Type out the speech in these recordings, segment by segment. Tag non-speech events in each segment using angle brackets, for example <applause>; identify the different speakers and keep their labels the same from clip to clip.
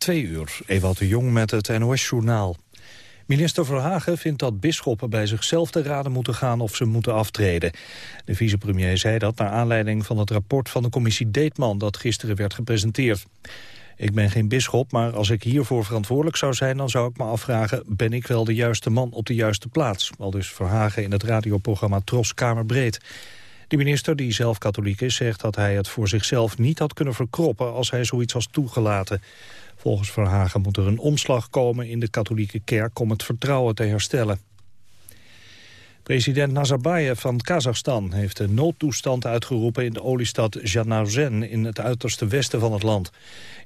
Speaker 1: Twee uur, Ewald de Jong met het NOS-journaal. Minister Verhagen vindt dat bisschoppen bij zichzelf te raden moeten gaan of ze moeten aftreden. De vicepremier zei dat naar aanleiding van het rapport van de commissie Deetman dat gisteren werd gepresenteerd. Ik ben geen bisschop, maar als ik hiervoor verantwoordelijk zou zijn... dan zou ik me afvragen, ben ik wel de juiste man op de juiste plaats? Al dus Verhagen in het radioprogramma Tros Kamerbreed. De minister, die zelf katholiek is, zegt dat hij het voor zichzelf niet had kunnen verkroppen... als hij zoiets was toegelaten. Volgens Verhagen moet er een omslag komen in de katholieke kerk om het vertrouwen te herstellen. President Nazarbayev van Kazachstan heeft de noodtoestand uitgeroepen in de oliestad Janauzen in het uiterste westen van het land.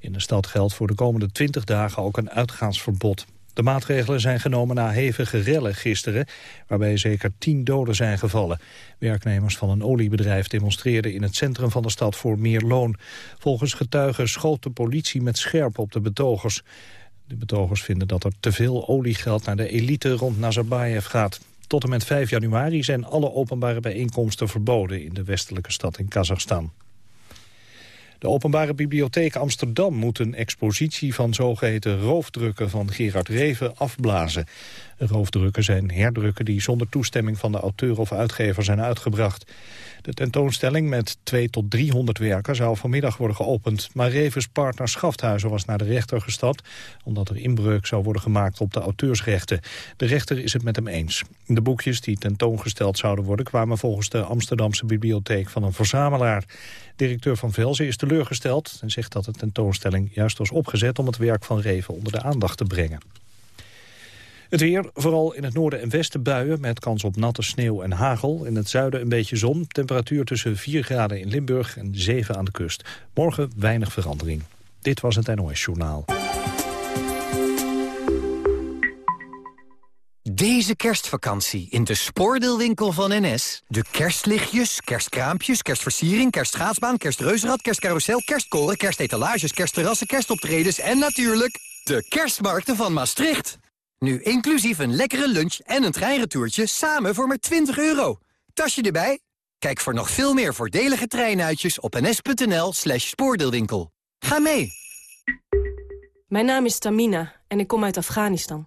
Speaker 1: In de stad geldt voor de komende 20 dagen ook een uitgaansverbod. De maatregelen zijn genomen na hevige rellen gisteren, waarbij zeker tien doden zijn gevallen. Werknemers van een oliebedrijf demonstreerden in het centrum van de stad voor meer loon. Volgens getuigen schoot de politie met scherp op de betogers. De betogers vinden dat er te veel oliegeld naar de elite rond Nazarbayev gaat. Tot en met 5 januari zijn alle openbare bijeenkomsten verboden in de westelijke stad in Kazachstan. De Openbare Bibliotheek Amsterdam moet een expositie van zogeheten roofdrukken van Gerard Reven afblazen. Roofdrukken zijn herdrukken die zonder toestemming van de auteur of uitgever zijn uitgebracht. De tentoonstelling met 2 tot 300 werken zou vanmiddag worden geopend. Maar Revens partner Schafthuizen was naar de rechter gestapt... omdat er inbreuk zou worden gemaakt op de auteursrechten. De rechter is het met hem eens. De boekjes die tentoongesteld zouden worden... kwamen volgens de Amsterdamse bibliotheek van een verzamelaar. Directeur Van Velzen is teleurgesteld en zegt dat de tentoonstelling juist was opgezet... om het werk van Reven onder de aandacht te brengen. Het weer, vooral in het noorden en westen buien... met kans op natte sneeuw en hagel. In het zuiden een beetje zon. Temperatuur tussen 4 graden in Limburg en 7 aan de kust. Morgen weinig verandering. Dit was het NOS Journaal.
Speaker 2: Deze kerstvakantie in de spoordeelwinkel van NS. De kerstlichtjes, kerstkraampjes, kerstversiering, kerstschaatsbaan, kerstreuzenrad, kerstcarousel, kerstkoren, kerstetalages, kerstterrassen, kerstoptredens en natuurlijk de kerstmarkten van Maastricht. Nu inclusief een lekkere lunch en een treinretourtje samen voor maar 20 euro. Tasje erbij? Kijk voor nog veel meer voordelige treinuitjes op ns.nl slash spoordeelwinkel. Ga mee!
Speaker 3: Mijn naam is Tamina en ik kom uit Afghanistan.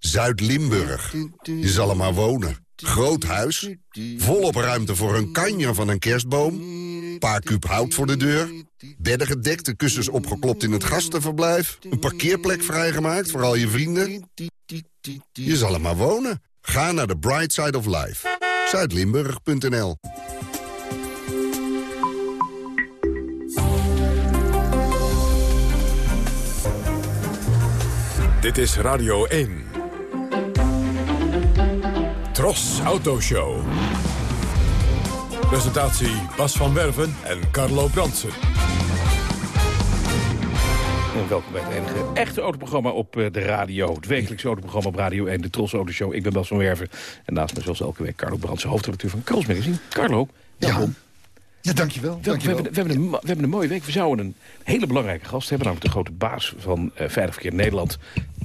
Speaker 4: Zuid-Limburg. Je zal er maar wonen. Groot huis, volop ruimte voor een kanjer van een kerstboom... paar kuub hout voor de deur, bedden gedekt, de kussens opgeklopt in het gastenverblijf... een parkeerplek vrijgemaakt voor al je vrienden. Je zal er maar wonen. Ga naar de Bright Side of Life. Zuidlimburg.nl
Speaker 5: Dit is Radio 1. Tros Autoshow. Presentatie Bas van Werven en Carlo Bransen.
Speaker 6: En welkom bij het enige echte autoprogramma op eh, de radio. Het wekelijkse autoprogramma op Radio 1, de Tros Autoshow. Ik ben Bas van Werven. En naast me zoals elke week Carlo Brandsen, hoofdredacteur van Kroos Magazine. Carlo, welkom.
Speaker 7: Ja, dankjewel.
Speaker 6: We,
Speaker 7: dankjewel.
Speaker 6: hebben, we, hebben een, we hebben een mooie week. We zouden een hele belangrijke gast hebben. Namelijk de grote baas van uh, Veilig Verkeer Nederland.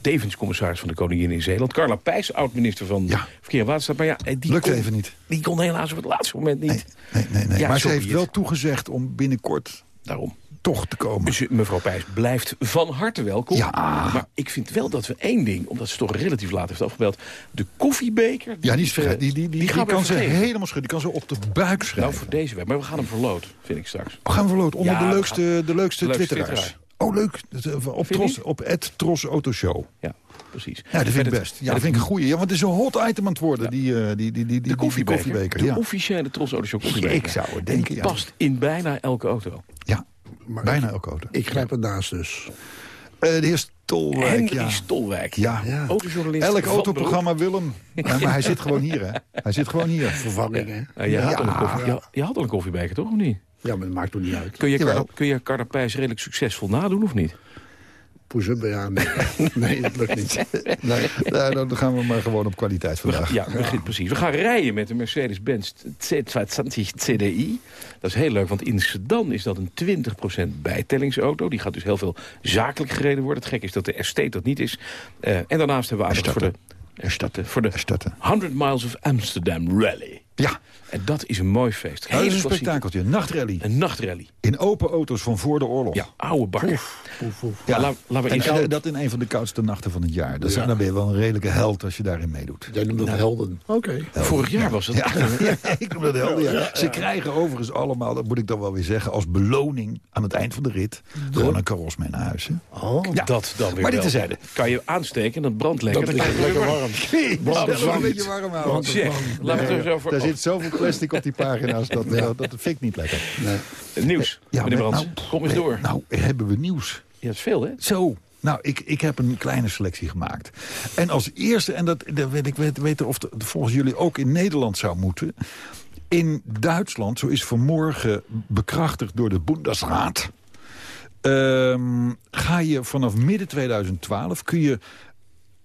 Speaker 6: Tevens commissaris van de Koningin in Zeeland. Carla Pijs, oud-minister van
Speaker 7: Ja.
Speaker 6: Verkeer en Waterstaat. Maar ja, die
Speaker 7: Lukt
Speaker 6: kon,
Speaker 7: even niet.
Speaker 6: Die kon helaas op het laatste moment niet.
Speaker 7: Nee, nee, nee.
Speaker 6: Ja,
Speaker 7: maar ze heeft wel toegezegd om binnenkort
Speaker 6: Daarom.
Speaker 7: toch te komen.
Speaker 6: Dus mevrouw Pijs blijft van harte welkom.
Speaker 7: Ja.
Speaker 6: Maar ik vind wel dat we één ding, omdat ze toch relatief laat heeft afgebeld... de koffiebeker...
Speaker 7: Ja, die, is die, die, die, die, kan ze helemaal schudden. Die kan ze op de buik schrijven.
Speaker 6: Nou, voor deze week. Maar we gaan hem verloot, vind ik straks.
Speaker 7: We gaan verloot onder
Speaker 6: Ja,
Speaker 7: de leukste, de leukste
Speaker 6: leukste
Speaker 7: twitteraars. Oh, leuk. Dat, eh, Op, Tros, op het Tros Autoshow.
Speaker 6: Ja, precies.
Speaker 7: Ja, dat vind ik best. Ja, dat vind ik een goeie. Ja, want het is een hot item aan het worden, die, eh, die, die, die, die,
Speaker 6: De
Speaker 7: die
Speaker 6: koffiebeker. De
Speaker 7: ja.
Speaker 6: officiële Tros Auto Show koffiebeker.
Speaker 7: Ik zou het
Speaker 6: En
Speaker 7: denken,
Speaker 6: die
Speaker 7: ja.
Speaker 6: past in bijna elke auto.
Speaker 7: ja, bijna elke auto.
Speaker 8: Ik grijp ernaast dus.
Speaker 7: Eh, de heer Stolwijk,
Speaker 6: Henry
Speaker 7: ja.
Speaker 6: Stolwijk.
Speaker 7: Ja.
Speaker 6: Autojournalist
Speaker 7: Elk autoprogramma wil hem. Ja, maar hij zit gewoon hier, hè. Hij zit gewoon hier.
Speaker 8: Vervanging, hè?
Speaker 6: beroep. Je, had al een koffie, je, je had al een koffiebeker, toch? Of niet?
Speaker 8: Ja, maar dat maakt toch niet uit.
Speaker 6: Kun je,
Speaker 7: Jawel.
Speaker 6: Kun je Carla Pijs redelijk succesvol nadoen, of niet?
Speaker 8: push-up. Ja, nee. <laughs> nee, dat lukt niet. <laughs> Nee.
Speaker 7: Nou, dan gaan we maar gewoon op kwaliteit vandaag.
Speaker 6: Ja, begint precies. We gaan rijden met de Mercedes-Benz C220 CDI. Dat is heel leuk, want in Sedan is dat een 20% bijtellingsauto. Die gaat dus heel veel zakelijk gereden worden. Het gek is dat de Estate dat niet is. Uh, en daarnaast hebben we aandacht voor de... Erstatten. Voor de
Speaker 7: Erstatten.
Speaker 6: 100 Miles of Amsterdam Rally.
Speaker 7: Ja.
Speaker 6: En dat is een mooi feest.
Speaker 7: Heel een spektakeltje, een nachtrally.
Speaker 6: Een nachtrally.
Speaker 7: In open auto's van voor de oorlog.
Speaker 6: Ja, oude bak.
Speaker 7: Oef, oef, oef. Ja, la, laten we en, en, dat in een van de koudste nachten van het jaar. Dat ja. dan ben je wel een redelijke held als je daarin meedoet.
Speaker 8: Jij noemt dat nou, helden. Oké. Okay.
Speaker 6: Vorig jaar was het. <laughs>
Speaker 7: Ja, ik noem dat helden, ja. Ze krijgen overigens allemaal, dat moet ik dan wel weer zeggen... als beloning aan het eind van de rit... gewoon een karos mee naar huis. Hè.
Speaker 6: Oh, dat dan weer
Speaker 7: Maar dit terzijde.
Speaker 6: Kan je aansteken, dat brandt lekker.
Speaker 8: Dat is lekker warm. <laughs>
Speaker 7: Een beetje warm houden.
Speaker 6: Laten we er zo voor...
Speaker 7: Daar zit zoveel plastic op die pagina's. Dat, ja. dat, dat vind ik niet lekker.
Speaker 6: Nee. Nieuws, ja, meneer Brands. Nou, Kom eens door.
Speaker 7: Nou, hebben we nieuws.
Speaker 6: Ja, dat is veel, hè?
Speaker 7: Zo. Nou, ik, ik heb een kleine selectie gemaakt. En als eerste, en dat, dat weet ik weet, weten of het volgens jullie ook in Nederland zou moeten... In Duitsland, zo is vanmorgen bekrachtigd door de Bundesraad... Um, ga je vanaf midden 2012 kun je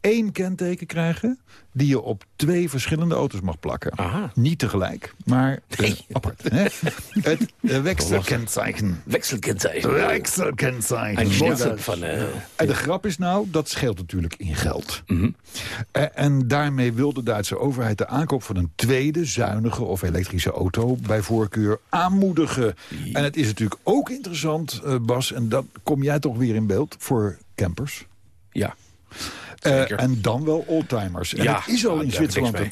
Speaker 7: één kenteken krijgen die je op twee verschillende auto's mag plakken.
Speaker 6: Aha.
Speaker 7: Niet tegelijk, maar nee. apart. Hè? Het uh, wekselkenteken.
Speaker 6: Wekselkenteken.
Speaker 7: Wekselkenteken.
Speaker 6: Van, uh,
Speaker 7: en de grap is nou, dat scheelt natuurlijk in geld.
Speaker 6: Mm -hmm.
Speaker 7: uh, en daarmee wil de Duitse overheid de aankoop van een tweede zuinige of elektrische auto bij voorkeur aanmoedigen. En het is natuurlijk ook interessant, Bas, en dat kom jij toch weer in beeld, voor campers.
Speaker 6: Ja.
Speaker 7: Uh, en dan wel oldtimers. En
Speaker 6: ja,
Speaker 7: het is al
Speaker 6: nou,
Speaker 7: in Zwitserland... <laughs>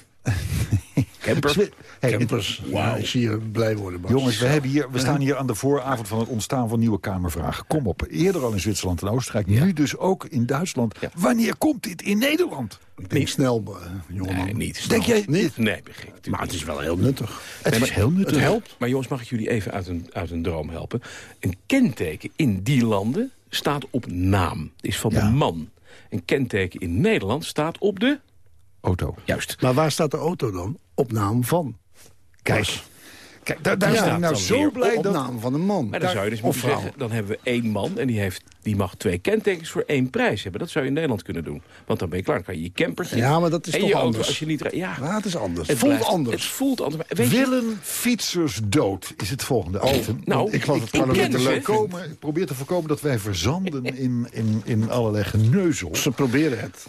Speaker 6: Camper.
Speaker 8: Hey, Campers. Ik zie je blij worden, Bas.
Speaker 7: Jongens, we, hebben hier, we staan hier aan de vooravond van het ontstaan van nieuwe Kamervragen. Kom op. Eerder al in Zwitserland en Oostenrijk.
Speaker 6: Ja.
Speaker 7: Nu dus ook in Duitsland.
Speaker 6: Ja.
Speaker 7: Wanneer komt dit in Nederland?
Speaker 8: Ik denk snel, uh, jongeman.
Speaker 6: Nee, niet snel.
Speaker 7: Denk jij
Speaker 8: niet?
Speaker 6: Nee, begin ik
Speaker 8: Maar het is wel heel nuttig.
Speaker 7: Het
Speaker 6: nee,
Speaker 7: is heel nuttig.
Speaker 6: Het helpt. Maar jongens, mag ik jullie even uit een, uit een droom helpen? Een kenteken in die landen staat op naam. Is van
Speaker 7: Ja.
Speaker 6: de man. Een kenteken in Nederland staat op de...
Speaker 7: Auto.
Speaker 6: Juist.
Speaker 8: Maar waar staat de auto dan? Op naam van.
Speaker 7: Kijk. Kijk, daar, daar
Speaker 6: Ja,
Speaker 7: ik nou
Speaker 6: dan
Speaker 7: zo
Speaker 6: weer
Speaker 7: blij
Speaker 8: Op
Speaker 7: dat...
Speaker 8: naam van een man.
Speaker 6: Maar dan zou je dus moeten
Speaker 8: vrouw.
Speaker 6: zeggen, dan hebben we één man... en die, heeft, die mag twee kentekens voor één prijs hebben. Dat zou je in Nederland kunnen doen. Want dan ben je klaar. Dan kan je je campertje
Speaker 8: Ja, maar dat is
Speaker 6: en
Speaker 8: toch
Speaker 6: je auto
Speaker 8: anders.
Speaker 6: als je niet... Ja,
Speaker 8: Ja, het is anders.
Speaker 6: het
Speaker 8: voelt
Speaker 6: blijft-
Speaker 8: anders.
Speaker 6: Het voelt anders. Maar weet je,
Speaker 7: Willen fietsers dood is het volgende item.
Speaker 6: nou,
Speaker 8: ik was het parlement leuk.
Speaker 7: voorkomen, ik probeer te voorkomen dat wij verzanden in, in, in allerlei geneuzels.
Speaker 8: Ze proberen het.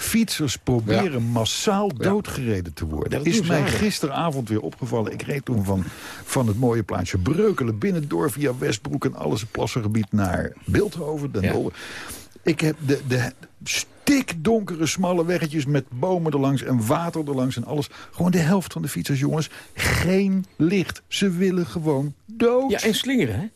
Speaker 7: Fietsers proberen massaal doodgereden te worden.
Speaker 6: Dat
Speaker 7: is mij gisteravond weer opgevallen. Ik reed toen van, van het mooie plaatsje Breukelen binnendoor via Westbroek en alles het plassengebied naar Beeldhoven, Den
Speaker 6: Ja.
Speaker 7: Dolder. Ik heb de, de stikdonkere smalle weggetjes met bomen erlangs en water erlangs en alles. Gewoon de helft van de fietsers, jongens. Geen licht. Ze willen gewoon dood.
Speaker 6: Ja, en slingeren, hè?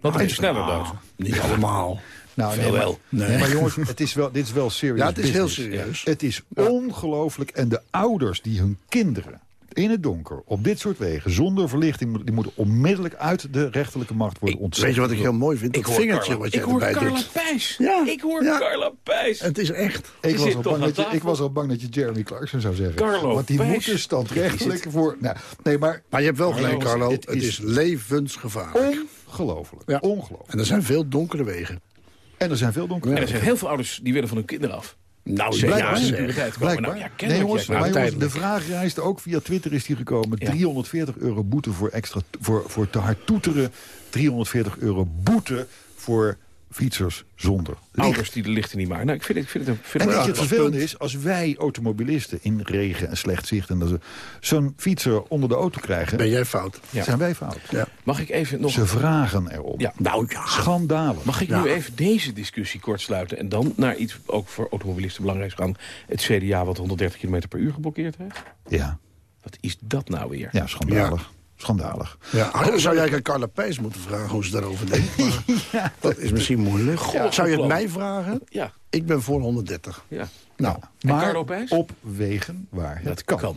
Speaker 6: Want is je sneller dood.
Speaker 8: Niet allemaal.
Speaker 7: Nou, nee, maar,
Speaker 6: wel.
Speaker 7: nee. maar jongens, het is wel, dit is wel serious
Speaker 8: Ja, het is heel serieus.
Speaker 7: Het is ongelooflijk. En de ouders die hun kinderen in het donker op dit soort wegen zonder verlichting... die moeten onmiddellijk uit de rechterlijke macht worden ontzet.
Speaker 8: Weet je wat ik heel mooi vind? Dat
Speaker 6: hoor
Speaker 8: vingertje
Speaker 6: Carla-
Speaker 8: wat jij
Speaker 6: ik hoor
Speaker 8: erbij
Speaker 6: Carla. Pijs.
Speaker 8: Ja,
Speaker 6: Ik hoor
Speaker 8: ja.
Speaker 6: Carla Pijs.
Speaker 8: Het is echt.
Speaker 7: Ik was, al bang dat je, ik was al bang dat je Jeremy Clarkson zou zeggen.
Speaker 6: Carlo
Speaker 7: Want die
Speaker 6: Pijs.
Speaker 7: moeten standrechtelijk voor... Nou, nee, maar
Speaker 8: Maar je hebt wel gelijk,
Speaker 7: Carlo, het
Speaker 8: Het
Speaker 7: is-
Speaker 8: is levensgevaarlijk.
Speaker 7: ongelooflijk.
Speaker 8: Ja.
Speaker 7: Ongelooflijk.
Speaker 8: En er zijn veel donkere wegen.
Speaker 7: En er zijn veel donkere
Speaker 6: En er zijn heel veel ouders die willen van hun kinderen af.
Speaker 8: Nou,
Speaker 6: Zeker.
Speaker 7: Blijkbaar.
Speaker 6: Ja, komen.
Speaker 7: Blijkbaar.
Speaker 6: Nou, ja,
Speaker 7: nee, jongens, maar jongens, de vraag reist ook via Twitter is die gekomen.
Speaker 6: Ja.
Speaker 7: 340 euro boete voor, extra, voor, voor te hard toeteren. 340 euro boete voor fietsers zonder licht.
Speaker 6: Ouders die de lichten niet maken. Nou, ik vind het, ik vind het, vind
Speaker 7: En
Speaker 6: een
Speaker 7: het vervelende is, als wij automobilisten in regen en slecht zicht... en dat ze zo'n fietser onder de auto krijgen,
Speaker 8: Ben jij fout?
Speaker 6: Ja.
Speaker 7: zijn wij fout.
Speaker 8: Ja.
Speaker 6: Mag ik even nog...
Speaker 7: Ze vragen erom.
Speaker 6: Ja.
Speaker 8: Nou ja.
Speaker 7: Schandalig.
Speaker 6: Mag ik
Speaker 8: Ja.
Speaker 6: nu even deze discussie kort sluiten... en dan naar iets ook voor automobilisten belangrijks gaan. Het CDA wat 130 km per uur geblokkeerd heeft.
Speaker 7: Ja,
Speaker 6: Wat is dat nou weer?
Speaker 7: ja schandalig. Schandalig.
Speaker 8: Ja, eigenlijk zou jij aan Carla Pijs moeten vragen hoe ze daarover denkt. <laughs> Maar Dat is misschien moeilijk. zou je het mij vragen?
Speaker 6: Ja,
Speaker 8: Ik ben voor 130.
Speaker 6: ja.
Speaker 8: Nou,
Speaker 7: Maar op wegen waar het
Speaker 6: dat
Speaker 7: kan.
Speaker 6: kan.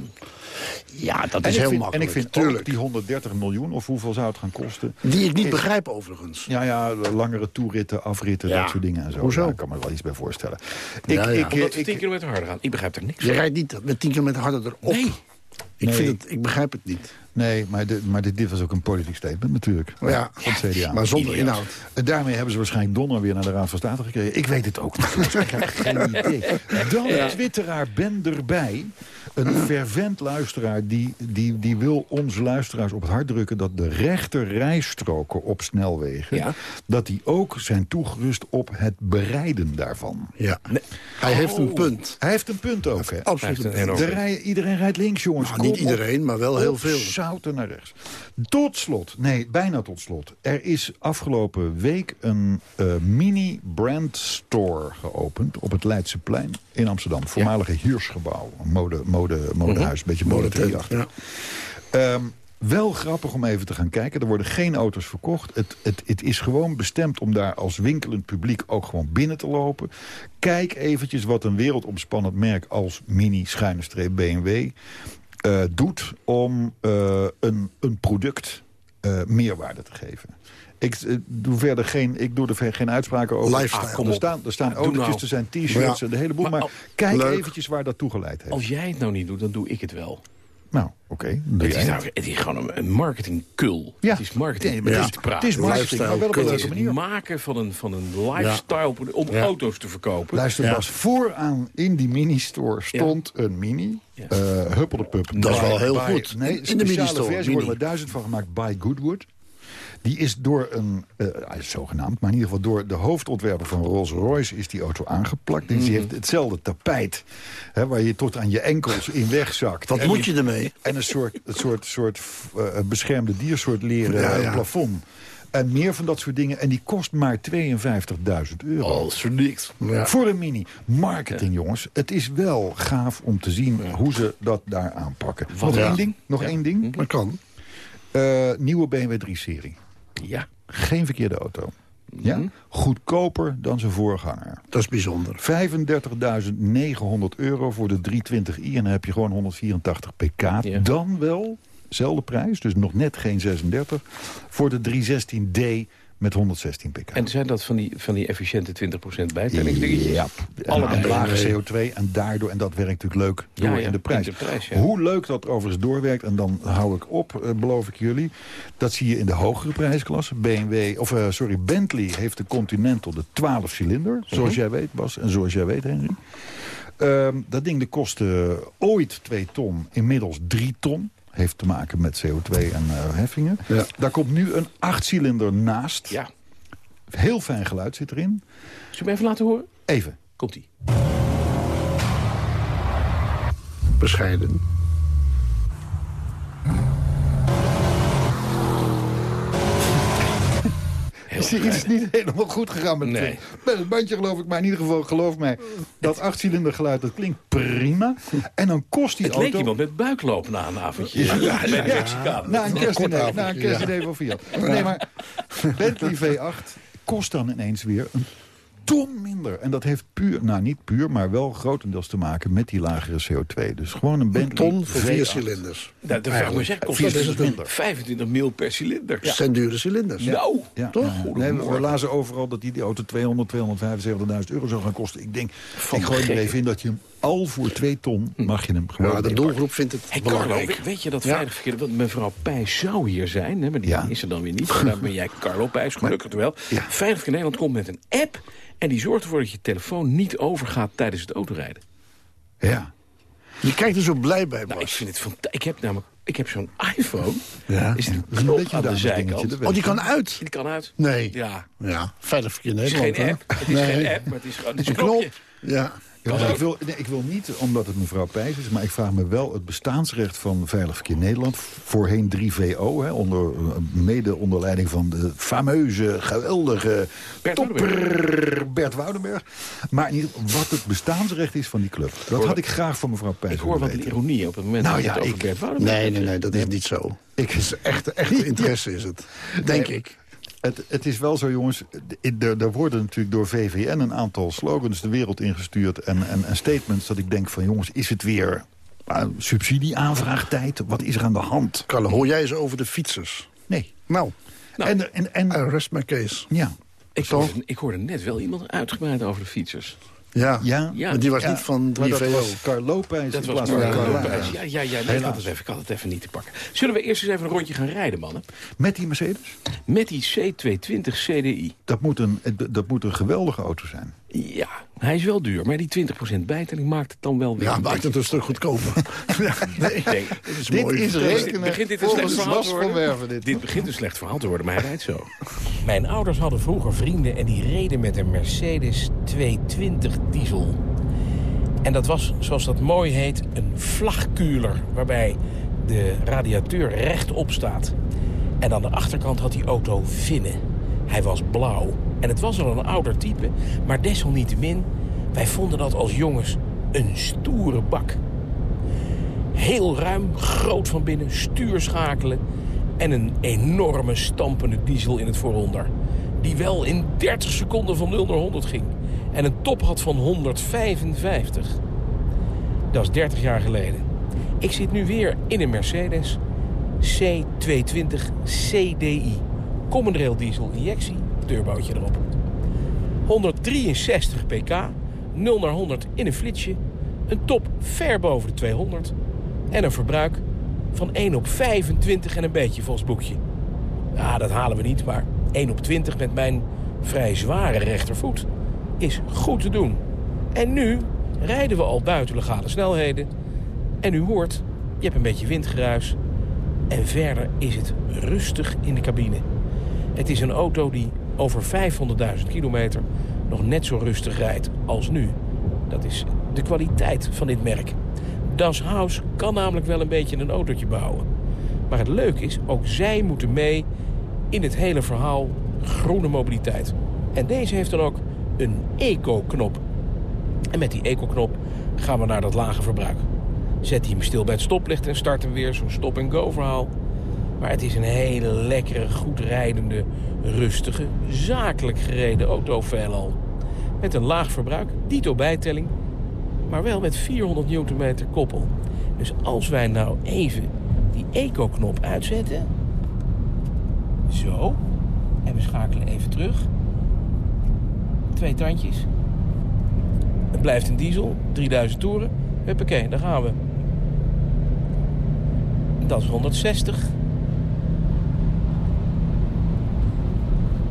Speaker 8: ja, dat
Speaker 7: En
Speaker 8: is
Speaker 7: ik,
Speaker 8: heel
Speaker 7: vind,
Speaker 8: makkelijk.
Speaker 7: en ik vind ook
Speaker 8: Tuurlijk.
Speaker 7: die 130 miljoen, of hoeveel zou het gaan kosten...
Speaker 8: Die ik niet
Speaker 7: is-
Speaker 8: begrijp overigens.
Speaker 7: Ja, ja, langere toeritten, afritten,
Speaker 8: Ja.
Speaker 7: dat soort dingen en zo.
Speaker 8: Hoezo?
Speaker 7: Daar kan me wel iets bij voorstellen. Ik,
Speaker 8: Ja,
Speaker 7: ik,
Speaker 6: Omdat we
Speaker 7: ik,
Speaker 6: 10 kilometer harder gaan. Ik begrijp er niks
Speaker 8: Je rijdt niet met 10 km harder erop.
Speaker 6: Nee.
Speaker 8: Ik,
Speaker 7: Nee.
Speaker 8: vind het, ik begrijp het niet.
Speaker 7: Nee, maar, de, maar dit, dit was ook een politiek statement natuurlijk.
Speaker 8: Ja,
Speaker 7: van het CDA.
Speaker 8: maar zonder inhoud.
Speaker 7: En daarmee hebben ze waarschijnlijk Donner weer naar de Raad van State gekregen. Ik weet het ook niet. Ik heb geen <laughs> idee. Dan twitteraar Ben erbij. Een fervent luisteraar die, die, die wil onze luisteraars op het hart drukken... dat de rechter rijstroken op snelwegen...
Speaker 6: Ja.
Speaker 7: dat die ook zijn toegerust op het bereiden daarvan.
Speaker 8: Ja. Hij heeft een punt.
Speaker 7: Hij heeft een punt ook, hè?
Speaker 8: Absoluut een punt.
Speaker 7: Rij, iedereen rijdt links, jongens.
Speaker 8: Nou, niet iedereen, maar wel heel veel.
Speaker 7: Zouten naar rechts. Tot slot, nee, bijna tot slot. Er is afgelopen week een eh, mini brand store geopend... op het Leidseplein in Amsterdam. Voormalige Hirsgebouw. Een mode, mode, modehuis, een beetje modetree achter.
Speaker 8: Ja.
Speaker 7: Ehm, wel grappig om even te gaan kijken. Er worden geen auto's verkocht. Het, het, het is gewoon bestemd om daar als winkelend publiek ook gewoon binnen te lopen. Kijk eventjes wat een wereldomspannend merk als Mini schuine streep BMW eh, doet om eh, een, een product eh, meerwaarde te geven. Ik eh, doe verder geen, ik doe er verder geen uitspraken over.
Speaker 8: Lifestyle.
Speaker 7: Ah,
Speaker 8: Kom
Speaker 7: er staan, er staan
Speaker 6: Ja,
Speaker 7: autootjes,
Speaker 6: nou.
Speaker 7: er zijn t-shirts
Speaker 8: Ja.
Speaker 7: en de hele boel.
Speaker 6: Maar
Speaker 7: Maar,
Speaker 6: al-
Speaker 7: kijk
Speaker 8: Leuk.
Speaker 7: eventjes waar dat toe geleid heeft.
Speaker 6: Als jij het nou niet doet, dan doe ik het wel.
Speaker 7: Nou, oké. doe
Speaker 6: Het is,
Speaker 7: het.
Speaker 6: nou, het is gewoon een, marketingkul.
Speaker 7: Ja.
Speaker 6: Het is marketing.
Speaker 7: Nee, maar
Speaker 6: het
Speaker 7: het
Speaker 6: is
Speaker 7: het is marketing, maar wel op een leuke
Speaker 6: het
Speaker 7: manier.
Speaker 6: maken van een, van een lifestyle product om
Speaker 8: Ja.
Speaker 6: auto's te verkopen.
Speaker 7: Luister
Speaker 8: Ja.
Speaker 7: Bas, vooraan in die mini-store stond een mini.
Speaker 6: Ja.
Speaker 7: eh Huppel de Pup.
Speaker 8: Dat is wel heel
Speaker 7: by-
Speaker 8: goed.
Speaker 7: Nee,
Speaker 8: In de mini-store,
Speaker 7: versie
Speaker 8: mini.
Speaker 7: worden er duizend van gemaakt by Goodwood. Die is door een, eh, zogenaamd, maar in ieder geval door de hoofdontwerper van Rolls-Royce is die auto aangeplakt. Dus die heeft hetzelfde tapijt, hè, waar je tot aan je enkels in wegzakt.
Speaker 8: Wat
Speaker 7: En-
Speaker 8: moet je ermee?
Speaker 7: En een soort, een soort, soort eh, beschermde diersoort leren
Speaker 8: Ja,
Speaker 7: eh,
Speaker 8: ja.
Speaker 7: plafond. En meer van dat soort dingen. En die kost maar 52.000 euro.
Speaker 6: Oh, zo niks.
Speaker 8: Ja.
Speaker 7: Voor een mini. Marketing, jongens. Het is wel gaaf om te zien hoe ze dat daar aanpakken. Nog één ding. Nog één ding.
Speaker 8: Dat kan.
Speaker 7: Eh, nieuwe BMW 3-serie.
Speaker 6: Ja.
Speaker 7: Geen verkeerde auto. Ja? Goedkoper dan zijn voorganger.
Speaker 8: Dat is bijzonder.
Speaker 7: 35.900 euro voor de 320i. En dan heb je gewoon 184 pk.
Speaker 6: Ja.
Speaker 7: Dan wel, zelfde prijs, dus nog net geen 36. Voor de 316d met 116 pk.
Speaker 6: En zijn dat van die, van die efficiënte 20% bijtellingsdingetjes?
Speaker 7: Ja, een lage
Speaker 8: Nee.
Speaker 7: CO2 en daardoor, en dat werkt natuurlijk leuk
Speaker 6: Ja,
Speaker 7: door
Speaker 6: ja,
Speaker 7: in de prijs.
Speaker 6: in de prijs, ja.
Speaker 7: Hoe leuk dat overigens doorwerkt, en dan hou ik op, eh, beloof ik jullie. Dat zie je in de hogere prijsklasse. BMW, of eh, sorry, Bentley heeft de Continental, de 12 cilinder. Zoals
Speaker 6: Mhm.
Speaker 7: jij weet, Bas, en zoals jij weet, Henry. Ehm, dat ding de kostte ooit 2 ton, inmiddels 3 ton. Heeft te maken met CO2 en eh, heffingen.
Speaker 8: Ja.
Speaker 7: Daar komt nu een 8-cilinder naast.
Speaker 6: Ja.
Speaker 7: Heel fijn geluid zit erin.
Speaker 6: Zullen we hem even laten horen?
Speaker 7: Even.
Speaker 6: Komt-ie.
Speaker 8: Bescheiden.
Speaker 7: Is iets niet helemaal goed gegaan met,
Speaker 6: Nee.
Speaker 7: het, met het bandje, geloof ik. Maar in ieder geval, geloof mij, dat achtcilinder geluid, dat klinkt prima. En dan kost die
Speaker 6: Het leek
Speaker 7: auto...
Speaker 6: iemand met buikloop na een avondje. Ja, bij de Mexicaan.
Speaker 7: Na een kerstdiner,
Speaker 8: avondje,
Speaker 7: na een kerstdiner van Fiat. Nee, maar <laughs> Bentley V8 kost dan ineens weer een ton minder. En dat heeft puur, nou niet puur, maar wel grotendeels te maken met die lagere CO2. Dus gewoon een Bentley
Speaker 8: Ton voor
Speaker 7: V8.
Speaker 8: vier cilinders.
Speaker 6: Nou, dat vraag me zeggen, kost
Speaker 7: Vier
Speaker 6: dat
Speaker 7: is
Speaker 6: dus
Speaker 7: minder.
Speaker 6: 25 mil per cilinder.
Speaker 8: Dat zijn dure cilinders.
Speaker 6: Nou,
Speaker 7: Ja,
Speaker 8: Toch?
Speaker 7: Nee, we, lazen overal dat die, die auto 200, 275.000 euro zou gaan kosten. Ik denk,
Speaker 6: Van
Speaker 7: ik gooi er even in dat je hem al voor 2 ton mag je hem gewoon
Speaker 8: Ja, de doelgroep vindt het
Speaker 6: Hey Carlo,
Speaker 8: belangrijk.
Speaker 6: weet, weet je dat
Speaker 8: Ja.
Speaker 6: veilig verkeer... Want mevrouw Pijs zou hier zijn, hè, maar die
Speaker 7: Ja.
Speaker 6: is er dan weer niet. Maar daar ben jij Carlo Pijs, <laughs> gelukkig wel.
Speaker 7: Ja.
Speaker 6: Veilig verkeer Nederland komt met een app... en die zorgt ervoor dat je telefoon niet overgaat tijdens het autorijden.
Speaker 7: Ja.
Speaker 8: Je kijkt er zo blij bij,
Speaker 6: Nou, ik
Speaker 8: Bas.
Speaker 6: vind het fantastisch. Ik heb namelijk ik heb zo'n iPhone.
Speaker 8: Ja.
Speaker 6: Is het
Speaker 7: Dat is
Speaker 6: een
Speaker 7: een beetje
Speaker 6: aan
Speaker 7: een
Speaker 6: de zijkant.
Speaker 8: Oh, die
Speaker 7: ik.
Speaker 8: kan uit?
Speaker 6: Die kan uit.
Speaker 8: Nee.
Speaker 6: Ja,
Speaker 8: Ja, veilig verkeer
Speaker 6: het is
Speaker 8: Nederland.
Speaker 6: geen app. Het is
Speaker 8: Nee.
Speaker 6: geen app, maar het is gewoon het is een
Speaker 8: Een knop. Ja.
Speaker 7: Ja, maar ik, wil, nee, ik wil niet, omdat het mevrouw Pijs is... maar ik vraag me wel het bestaansrecht van Veilig Verkeer Nederland... voorheen 3VO, hè, onder, eh, mede onder leiding van de fameuze, geweldige...
Speaker 6: Bert
Speaker 7: topper Bert Woudenberg. Maar geval, wat het bestaansrecht is van die club... dat had ik graag van mevrouw Pijs
Speaker 6: Ik hoor wat ironie op het moment
Speaker 7: Nou ja,
Speaker 6: het over
Speaker 7: ik-
Speaker 6: Bert Woudenberg
Speaker 8: Nee, nee, nee, dat is niet zo.
Speaker 7: Ik,
Speaker 8: is echt, echt interesse is het. Denk ik.
Speaker 7: Het, het is wel zo, jongens. Er, er worden natuurlijk door VVN een aantal slogans de wereld ingestuurd. En, en, en statements dat ik denk van, jongens, is het weer uh, subsidieaanvraagtijd? Wat is er aan de hand?
Speaker 8: Carlo, hoor jij eens over de fietsers?
Speaker 7: Nee.
Speaker 8: Nou,
Speaker 6: Nou,
Speaker 7: en, en, en
Speaker 8: I rest my case.
Speaker 7: ja,
Speaker 6: Ik hoorde, ik hoorde net wel iemand uitgebreid over de fietsers.
Speaker 8: Ja,
Speaker 7: Ja,
Speaker 9: Ja.
Speaker 8: maar die was
Speaker 7: Ja,
Speaker 8: niet van
Speaker 7: maar dat
Speaker 8: 3VO.
Speaker 7: was Carl Lopez
Speaker 9: Dat
Speaker 7: in
Speaker 9: was
Speaker 7: plaats van
Speaker 9: Carlo
Speaker 7: Carl
Speaker 9: Lopez.
Speaker 7: Lopez.
Speaker 9: Ja, ja, ja. Nee, ik, had het even, ik had het even niet te pakken. Zullen we eerst eens even een rondje gaan rijden, mannen?
Speaker 7: Met die Mercedes?
Speaker 9: Met die C220 CDI.
Speaker 7: Dat moet, een, dat moet een geweldige auto zijn.
Speaker 9: Ja, hij is wel duur, maar die 20% bijtelling maakt het dan wel weer...
Speaker 8: Ja,
Speaker 9: een
Speaker 8: maakt het een stuk goedkoper. <laughs> nee,
Speaker 9: Nee,
Speaker 8: dat is
Speaker 7: Dit
Speaker 8: mooi.
Speaker 7: is rekenen
Speaker 9: begint dit een slecht verhaal te worden?
Speaker 7: Dit.
Speaker 9: dit begint een slecht verhaal te worden, maar hij rijdt zo.
Speaker 6: Mijn ouders hadden vroeger vrienden en die reden met een Mercedes 220 diesel. En dat was, zoals dat mooi heet, een vlagkuler... waarbij de radiateur rechtop staat. En aan de achterkant had die auto vinnen. Hij was blauw. En het was al een ouder type, maar desalniettemin... wij vonden dat als jongens een stoere bak. Heel ruim, groot van binnen, stuurschakelen... en een enorme stampende diesel in het vooronder. Die wel in 30 seconden van 0 naar 100 ging. En een top had van 155. Dat is 30 jaar geleden. Ik zit nu weer in een Mercedes C220 CDI. Common Rail diesel injectie, turbootje erop. 163 pk, 0 naar 100 in een flitsje, een top ver boven de 200 en een verbruik van 1 op 25 en een beetje volgens boekje. Ja, dat halen we niet, maar 1 op 20 met mijn vrij zware rechtervoet is goed te doen. En nu rijden we al buiten legale snelheden. En u hoort, je hebt een beetje windgeruis. En verder is het rustig in de cabine. Het is een auto die over 500.000 kilometer nog net zo rustig rijdt als nu. Dat is de kwaliteit van dit merk. Das House kan namelijk wel een beetje een autootje bouwen. Maar het leuke is, ook zij moeten mee in het hele verhaal groene mobiliteit. En deze heeft dan ook een eco-knop. En met die eco-knop gaan we naar dat lage verbruik. Zet hij hem stil bij het stoplicht en start hem weer, zo'n stop-and-go verhaal. Maar het is een hele lekkere, goed rijdende, rustige, zakelijk gereden auto veelal. Met een laag verbruik, dito bijtelling, maar wel met 400 newtonmeter koppel. Dus als wij nou even die eco-knop uitzetten... Zo. En we schakelen even terug. Twee tandjes. Het blijft een diesel, 3000 toeren. Huppakee, daar gaan we. Dat is 160.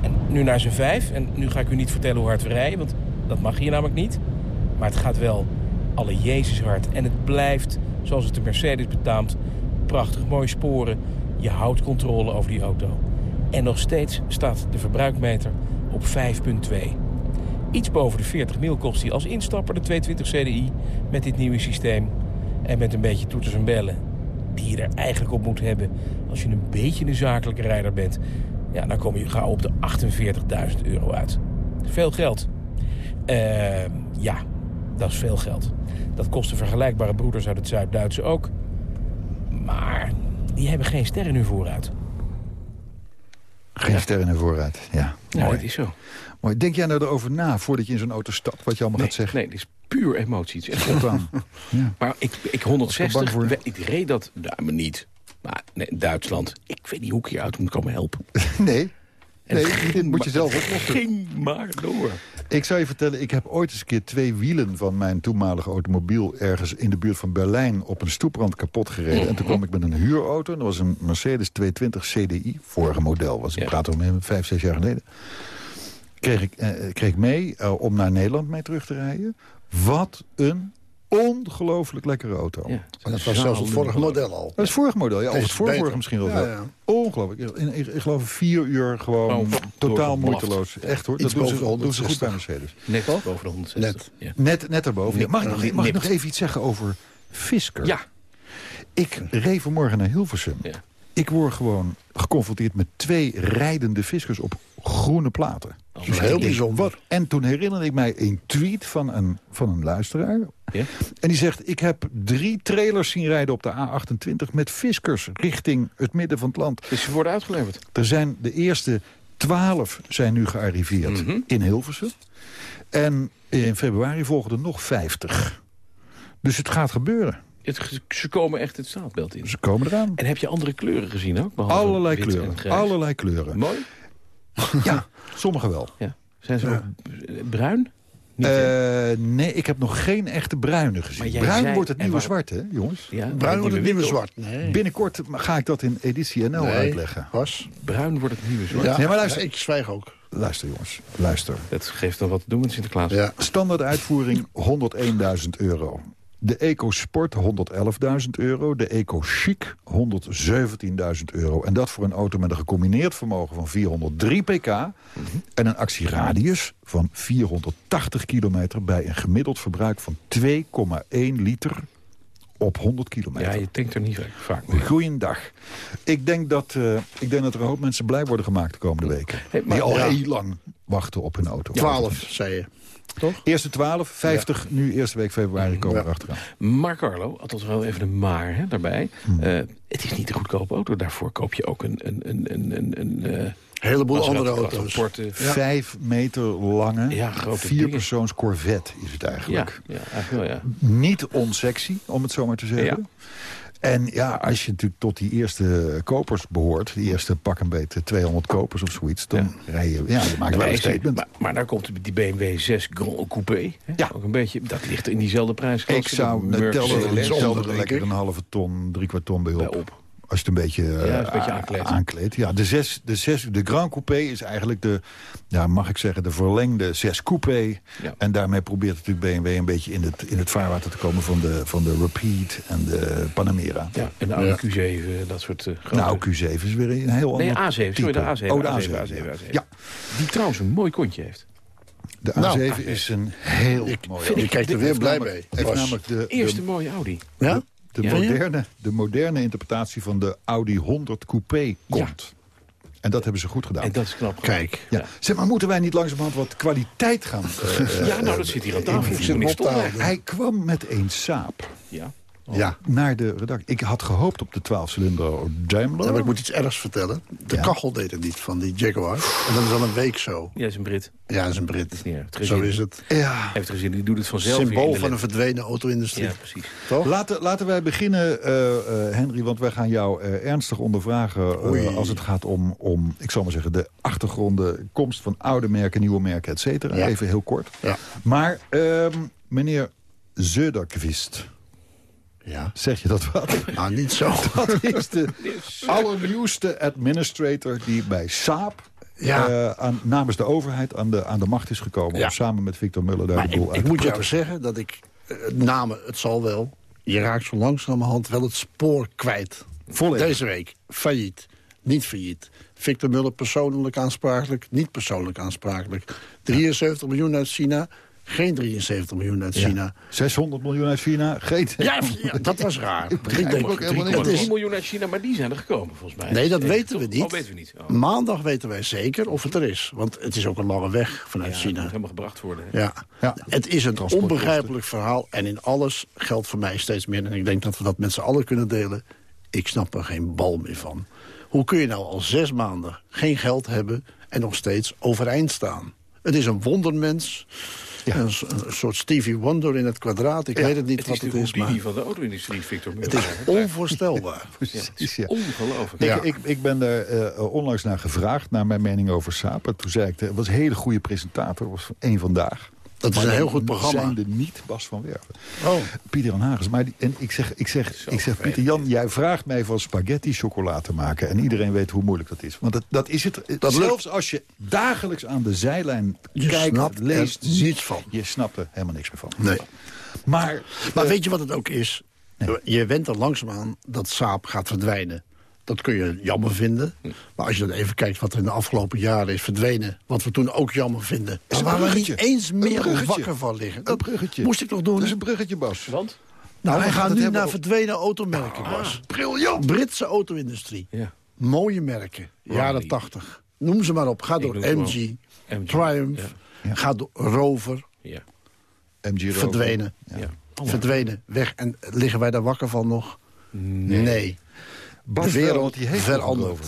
Speaker 6: En nu naar zijn 5. En nu ga ik u niet vertellen hoe hard we rijden, want dat mag hier namelijk niet. Maar het gaat wel alle Jezus hard. En het blijft, zoals het de Mercedes betaamt, prachtig mooie sporen. Je houdt controle over die auto. En nog steeds staat de verbruikmeter op 5,2. Iets boven de 40 mil kost hij als instapper, de 220 CDI, met dit nieuwe systeem. En met een beetje toeters en bellen, die je er eigenlijk op moet hebben als je een beetje een zakelijke rijder bent. Ja, dan kom je gauw op de 48.000 euro uit. Veel geld. Eh, ja, dat is veel geld. Dat kosten vergelijkbare broeders uit het Zuid-Duitse ook. Maar die hebben geen sterren nu vooruit.
Speaker 7: Geen sterren in vooruit. Ja,
Speaker 9: Ja,
Speaker 7: mooi.
Speaker 9: dat is zo.
Speaker 7: mooi. Denk jij nou erover na voordat je in zo'n auto stapt? Wat je allemaal
Speaker 9: Nee,
Speaker 7: gaat zeggen?
Speaker 9: nee, dit is puur emotie. Het is echt
Speaker 7: ja.
Speaker 9: Maar ik, ik
Speaker 7: bang
Speaker 9: 160,
Speaker 7: voor.
Speaker 9: we- ik reed dat, nou, maar niet. Maar nee, Duitsland, ik weet niet hoe ik hier uit moet komen helpen. <laughs>
Speaker 7: Nee,
Speaker 9: En
Speaker 7: nee
Speaker 9: het ging
Speaker 7: dit moet je zelf oplossen.
Speaker 9: ging maar door.
Speaker 7: Ik zou je vertellen, ik heb ooit eens een keer twee wielen van mijn toenmalige automobiel... ergens in de buurt van Berlijn op een stoeprand kapot gereden. En toen kwam ik met een huurauto. Dat was een Mercedes 220 CDI, vorige model. Was ik
Speaker 9: Ja.
Speaker 7: praat om vijf, zes jaar geleden. Kreeg ik, eh, kreeg mee eh, om naar Nederland mee terug te rijden. Wat een ongelooflijk lekkere auto.
Speaker 9: Ja,
Speaker 8: Maar dat was zelfs het vorige model al.
Speaker 7: Dat is het vorige model, ja. Of het
Speaker 8: beter.
Speaker 7: misschien wel.
Speaker 8: Ja,
Speaker 7: wel.
Speaker 8: ja.
Speaker 7: Ongelooflijk. In, ik, ik geloof vier uur gewoon
Speaker 9: Oh,
Speaker 7: totaal moeiteloos. Echt hoor,
Speaker 8: Iets
Speaker 7: dat doen ze,
Speaker 8: boven de
Speaker 7: doen ze goed bij
Speaker 8: 160.
Speaker 7: Mercedes.
Speaker 9: Net boven de 160. Ja.
Speaker 7: Net, net daarboven. Ja, mag ik, nog, mag ik nog even iets zeggen over Fisker?
Speaker 9: ja,
Speaker 7: Ik reed vanmorgen naar Hilversum.
Speaker 9: Ja.
Speaker 7: Ik word gewoon geconfronteerd met twee rijdende Fiskers op groene platen.
Speaker 8: Dat is heel bijzonder.
Speaker 7: Wat? En toen herinnerde ik mij een tweet van een, van een luisteraar.
Speaker 9: Ja?
Speaker 7: En die zegt, ik heb drie trailers zien rijden op de A28... met Fiskers richting het midden van het land.
Speaker 9: dus ze worden uitgeleverd.
Speaker 7: Er zijn de eerste twaalf zijn nu gearriveerd
Speaker 9: Mhm.
Speaker 7: in Hilversum. En in februari volgen er nog 50. Dus het gaat gebeuren.
Speaker 9: Het, ze komen echt het straatbeeld in.
Speaker 7: Ze komen eraan.
Speaker 9: En heb je andere kleuren gezien ook?
Speaker 7: Allerlei kleuren. Allerlei kleuren.
Speaker 9: Mooi?
Speaker 7: Ja, sommige wel.
Speaker 9: Ja. Zijn ze ook bruin?
Speaker 6: Niet?
Speaker 7: Eh, nee, ik heb nog geen echte bruine gezien. Bruin
Speaker 6: zei-
Speaker 7: wordt het nieuwe zwart, hè, jongens?
Speaker 6: ja,
Speaker 8: Bruin wordt het nieuwe zwart. Nee.
Speaker 7: Binnenkort ga ik dat in editie NL
Speaker 8: nee.
Speaker 7: uitleggen.
Speaker 8: Was.
Speaker 6: Bruin wordt het nieuwe zwart.
Speaker 8: Ja,
Speaker 7: Nee, maar luister.
Speaker 8: ik zwijg ook.
Speaker 7: Luister, jongens. Luister.
Speaker 6: Dat geeft dan wat te doen met Sinterklaas.
Speaker 8: Ja.
Speaker 7: Standaard uitvoering 101.000 euro. De Eco Sport 111.000 euro. De Eco Chic 117.000 euro. En dat voor een auto met een gecombineerd vermogen van 403 pk... en een actieradius van 480 kilometer... bij een gemiddeld verbruik van 2,1 liter op 100 kilometer.
Speaker 6: Ja, je denkt er niet vaak mee.
Speaker 7: Goeiedag. Ik denk, dat, eh, ik denk dat er een hoop mensen blij worden gemaakt de komende weken.
Speaker 6: Hey, maar-
Speaker 7: die al
Speaker 8: Ja.
Speaker 7: heel lang wachten op hun auto.
Speaker 8: 12, zei je. Toch?
Speaker 7: Eerste 12, 50, nu eerste week februari komen we
Speaker 8: Ja.
Speaker 7: erachteraan.
Speaker 6: Maar Carlo, althans wel even een maar hè, daarbij.
Speaker 7: Hmm.
Speaker 6: Eh, het is niet een goedkope auto. Daarvoor koop je ook een... een, een, een, een, een eh,
Speaker 8: Een heleboel andere auto's.
Speaker 7: Vijf meter lange,
Speaker 6: Ja, grote
Speaker 7: vierpersoons Corvette is het
Speaker 6: Ja,
Speaker 7: eigenlijk.
Speaker 6: ja, eigenlijk wel, ja.
Speaker 7: Niet onsexy, om het zo maar te zeggen. En ja, als je natuurlijk tot die eerste kopers behoort... die eerste pak een beetje 200 kopers of zoiets... dan rij je, ja, je maakt wel een statement.
Speaker 6: maar, maar daar komt die BMW 6 Grand Coupé. Hè?
Speaker 7: Ja.
Speaker 6: Ook een beetje, dat ligt in diezelfde prijsklasse.
Speaker 7: Ik zou tellen, er
Speaker 8: denk
Speaker 7: lekker een halve ton, drie kwart ton bij op.
Speaker 6: bij op.
Speaker 7: Als je het een beetje, eh,
Speaker 6: Ja, een beetje aankleedt.
Speaker 7: aankleedt. Ja, de, zes, de, zes, de Grand Coupé is eigenlijk de, ja, mag ik zeggen, de verlengde 6 Coupé.
Speaker 6: Ja.
Speaker 7: En daarmee probeert natuurlijk BMW een beetje in het, in het vaarwater te komen van de, van de Rapide en de Panamera.
Speaker 6: Ja, en de oude
Speaker 8: Ja.
Speaker 6: Q7, dat soort uh, grote...
Speaker 7: Nou, Q7 is weer een heel
Speaker 6: Nee,
Speaker 7: ander
Speaker 6: A7, sorry,
Speaker 7: type.
Speaker 6: de A7.
Speaker 7: Oh, de
Speaker 6: A7,
Speaker 7: A7.
Speaker 6: A7,
Speaker 7: ja.
Speaker 6: A7.
Speaker 7: Ja,
Speaker 6: Die trouwens een mooi kontje heeft.
Speaker 7: de A7
Speaker 8: Nou,
Speaker 7: is een heel
Speaker 8: Ik,
Speaker 7: mooi.
Speaker 8: je kijkt er weer blij mee.
Speaker 7: Heeft namelijk, namelijk de,
Speaker 6: Eerste
Speaker 7: de,
Speaker 6: mooie Audi.
Speaker 8: Ja?
Speaker 7: De,
Speaker 6: Ja.
Speaker 7: moderne, de moderne interpretatie van de Audi 100 Coupé komt. En dat hebben ze goed gedaan.
Speaker 6: En dat is knap.
Speaker 8: Kijk.
Speaker 7: Ja. Zeg maar, moeten wij niet langzamerhand wat kwaliteit gaan... eh, eh, <laughs>
Speaker 6: Ja, nou, dat zit hier aan tafel.
Speaker 8: op tafel.
Speaker 6: stonden.
Speaker 7: Hij kwam met een Saab
Speaker 6: Ja.
Speaker 8: Ja.
Speaker 7: naar de redactie. Ik had gehoopt op de 12-cilinder Daimler.
Speaker 8: Ja, maar ik moet iets ergs vertellen. De
Speaker 7: Ja.
Speaker 8: kachel deed het niet van die Jaguar. En dat is al een week zo.
Speaker 6: Jij is een Brit.
Speaker 8: Ja, is een Brit.
Speaker 6: niet erg. Het
Speaker 8: Zo is het.
Speaker 7: Ja.
Speaker 6: Heeft gezien, die doet het vanzelf.
Speaker 8: Symbool van een verdwenen auto-industrie.
Speaker 6: Ja, precies.
Speaker 8: Toch?
Speaker 7: Laten, laten wij beginnen, eh, eh, Henry, want wij gaan jou eh, ernstig ondervragen... eh, als het gaat om, om, ik zal maar zeggen, de achtergronden... komst van oude merken, nieuwe merken, et cetera.
Speaker 8: Ja.
Speaker 7: Even heel kort.
Speaker 8: Ja.
Speaker 7: Maar ehm, meneer Söderqvist,
Speaker 8: Ja.
Speaker 7: zeg je dat wat?
Speaker 8: Nou, niet zo. <laughs>
Speaker 7: Dat is de allernieuwste administrator die bij Saab...
Speaker 8: Ja.
Speaker 7: eh, aan, namens de overheid aan de, aan de macht is gekomen...
Speaker 8: Ja.
Speaker 7: om samen met Victor Muller daar
Speaker 8: Maar
Speaker 7: de boel
Speaker 8: ik,
Speaker 7: uit
Speaker 8: ik moet jou zeggen dat ik... eh, namen, het zal wel. Je raakt zo langzamerhand wel het spoor kwijt.
Speaker 7: Volledig.
Speaker 8: Deze week. Failliet. Niet failliet. Victor Muller persoonlijk aansprakelijk. Niet persoonlijk aansprakelijk. 73 miljoen uit China. Geen 73 miljoen uit China.
Speaker 7: 600 miljoen uit China, geen...
Speaker 8: Ja, ja, dat was raar. Ik denk,
Speaker 7: ook helemaal
Speaker 8: drie-
Speaker 7: niks.
Speaker 8: het
Speaker 6: 3
Speaker 8: is,
Speaker 6: miljoen uit China, maar die zijn er gekomen volgens mij.
Speaker 8: nee, dat weten
Speaker 6: toch?
Speaker 8: we niet.
Speaker 6: Oh, weten we niet. Oh.
Speaker 8: Maandag weten wij zeker of het er is. Want het is ook een lange weg vanuit
Speaker 6: Ja, het moet
Speaker 8: China.
Speaker 6: helemaal gebracht worden. hè.
Speaker 8: Ja.
Speaker 7: Ja.
Speaker 8: Het is een onbegrijpelijk verhaal. En in alles geldt voor mij steeds meer. En ik denk dat we dat met z'n allen kunnen delen. Ik snap er geen bal meer van. Hoe kun je nou al zes maanden geen geld hebben... en nog steeds overeind staan? Het is een wondermens. Een, s- een soort Stevie Wonder in het kwadraat. Ik weet het niet
Speaker 6: Het
Speaker 8: wat
Speaker 6: is
Speaker 8: het is, maar
Speaker 6: Houdini van de auto-industrie, Victor
Speaker 8: het
Speaker 6: Muller.
Speaker 8: is onvoorstelbaar. <laughs>
Speaker 7: Precies,
Speaker 6: Het is
Speaker 7: ja.
Speaker 6: ongelooflijk.
Speaker 8: Ja.
Speaker 7: Ik, ik, ik ben daar eh, onlangs naar gevraagd, naar mijn mening over Saab. En toen zei ik, het was een hele goede presentator, was één vandaag.
Speaker 8: Dat is
Speaker 7: Maar
Speaker 8: een heel goed programma.
Speaker 7: zijn er niet Bas van Werven.
Speaker 8: Oh.
Speaker 7: Pieter Jan Hagens. Maar die, en ik zeg, ik zeg, ik zeg Pieter Jan, jij vraagt mij van spaghetti chocola te maken. En iedereen weet hoe moeilijk dat is. Want dat, dat is het.
Speaker 8: Dat
Speaker 7: Zelfs als je dagelijks aan de zijlijn
Speaker 8: Je
Speaker 7: kijkt,
Speaker 8: snapt
Speaker 7: leest,
Speaker 8: er
Speaker 7: ziet,
Speaker 8: niets van.
Speaker 7: Je snapt er helemaal niks meer van.
Speaker 8: Nee.
Speaker 7: Maar,
Speaker 8: Maar
Speaker 7: eh,
Speaker 8: weet je wat het ook is? Je went er langzaam aan dat Saab gaat verdwijnen. Dat kun je jammer vinden. Maar als je dan even kijkt wat er in de afgelopen jaren is verdwenen... wat we toen ook jammer vinden...
Speaker 7: Is
Speaker 8: waar we niet eens
Speaker 7: Een
Speaker 8: meer wakker van liggen.
Speaker 7: een
Speaker 8: Dat
Speaker 7: bruggetje.
Speaker 8: moest ik toch doen?
Speaker 7: Dat is een bruggetje, Bas.
Speaker 6: Want?
Speaker 8: nou,
Speaker 7: we
Speaker 8: we
Speaker 7: gaan
Speaker 8: nu naar
Speaker 7: op-
Speaker 8: verdwenen automerken, Bas. Briljant! Britse auto-industrie.
Speaker 6: Ja.
Speaker 8: Mooie merken. Jaren. 80. Noem ze maar op. Ga door MG,
Speaker 6: MG,
Speaker 8: Triumph.
Speaker 7: Ja.
Speaker 8: Ga door Rover.
Speaker 6: Ja.
Speaker 7: MG Rover.
Speaker 8: Verdwenen.
Speaker 6: ja.
Speaker 8: Verdwenen. Weg. En liggen wij daar wakker van nog? Nee.
Speaker 7: Bas
Speaker 8: De wereld
Speaker 7: die heeft
Speaker 8: verandert.
Speaker 7: er over.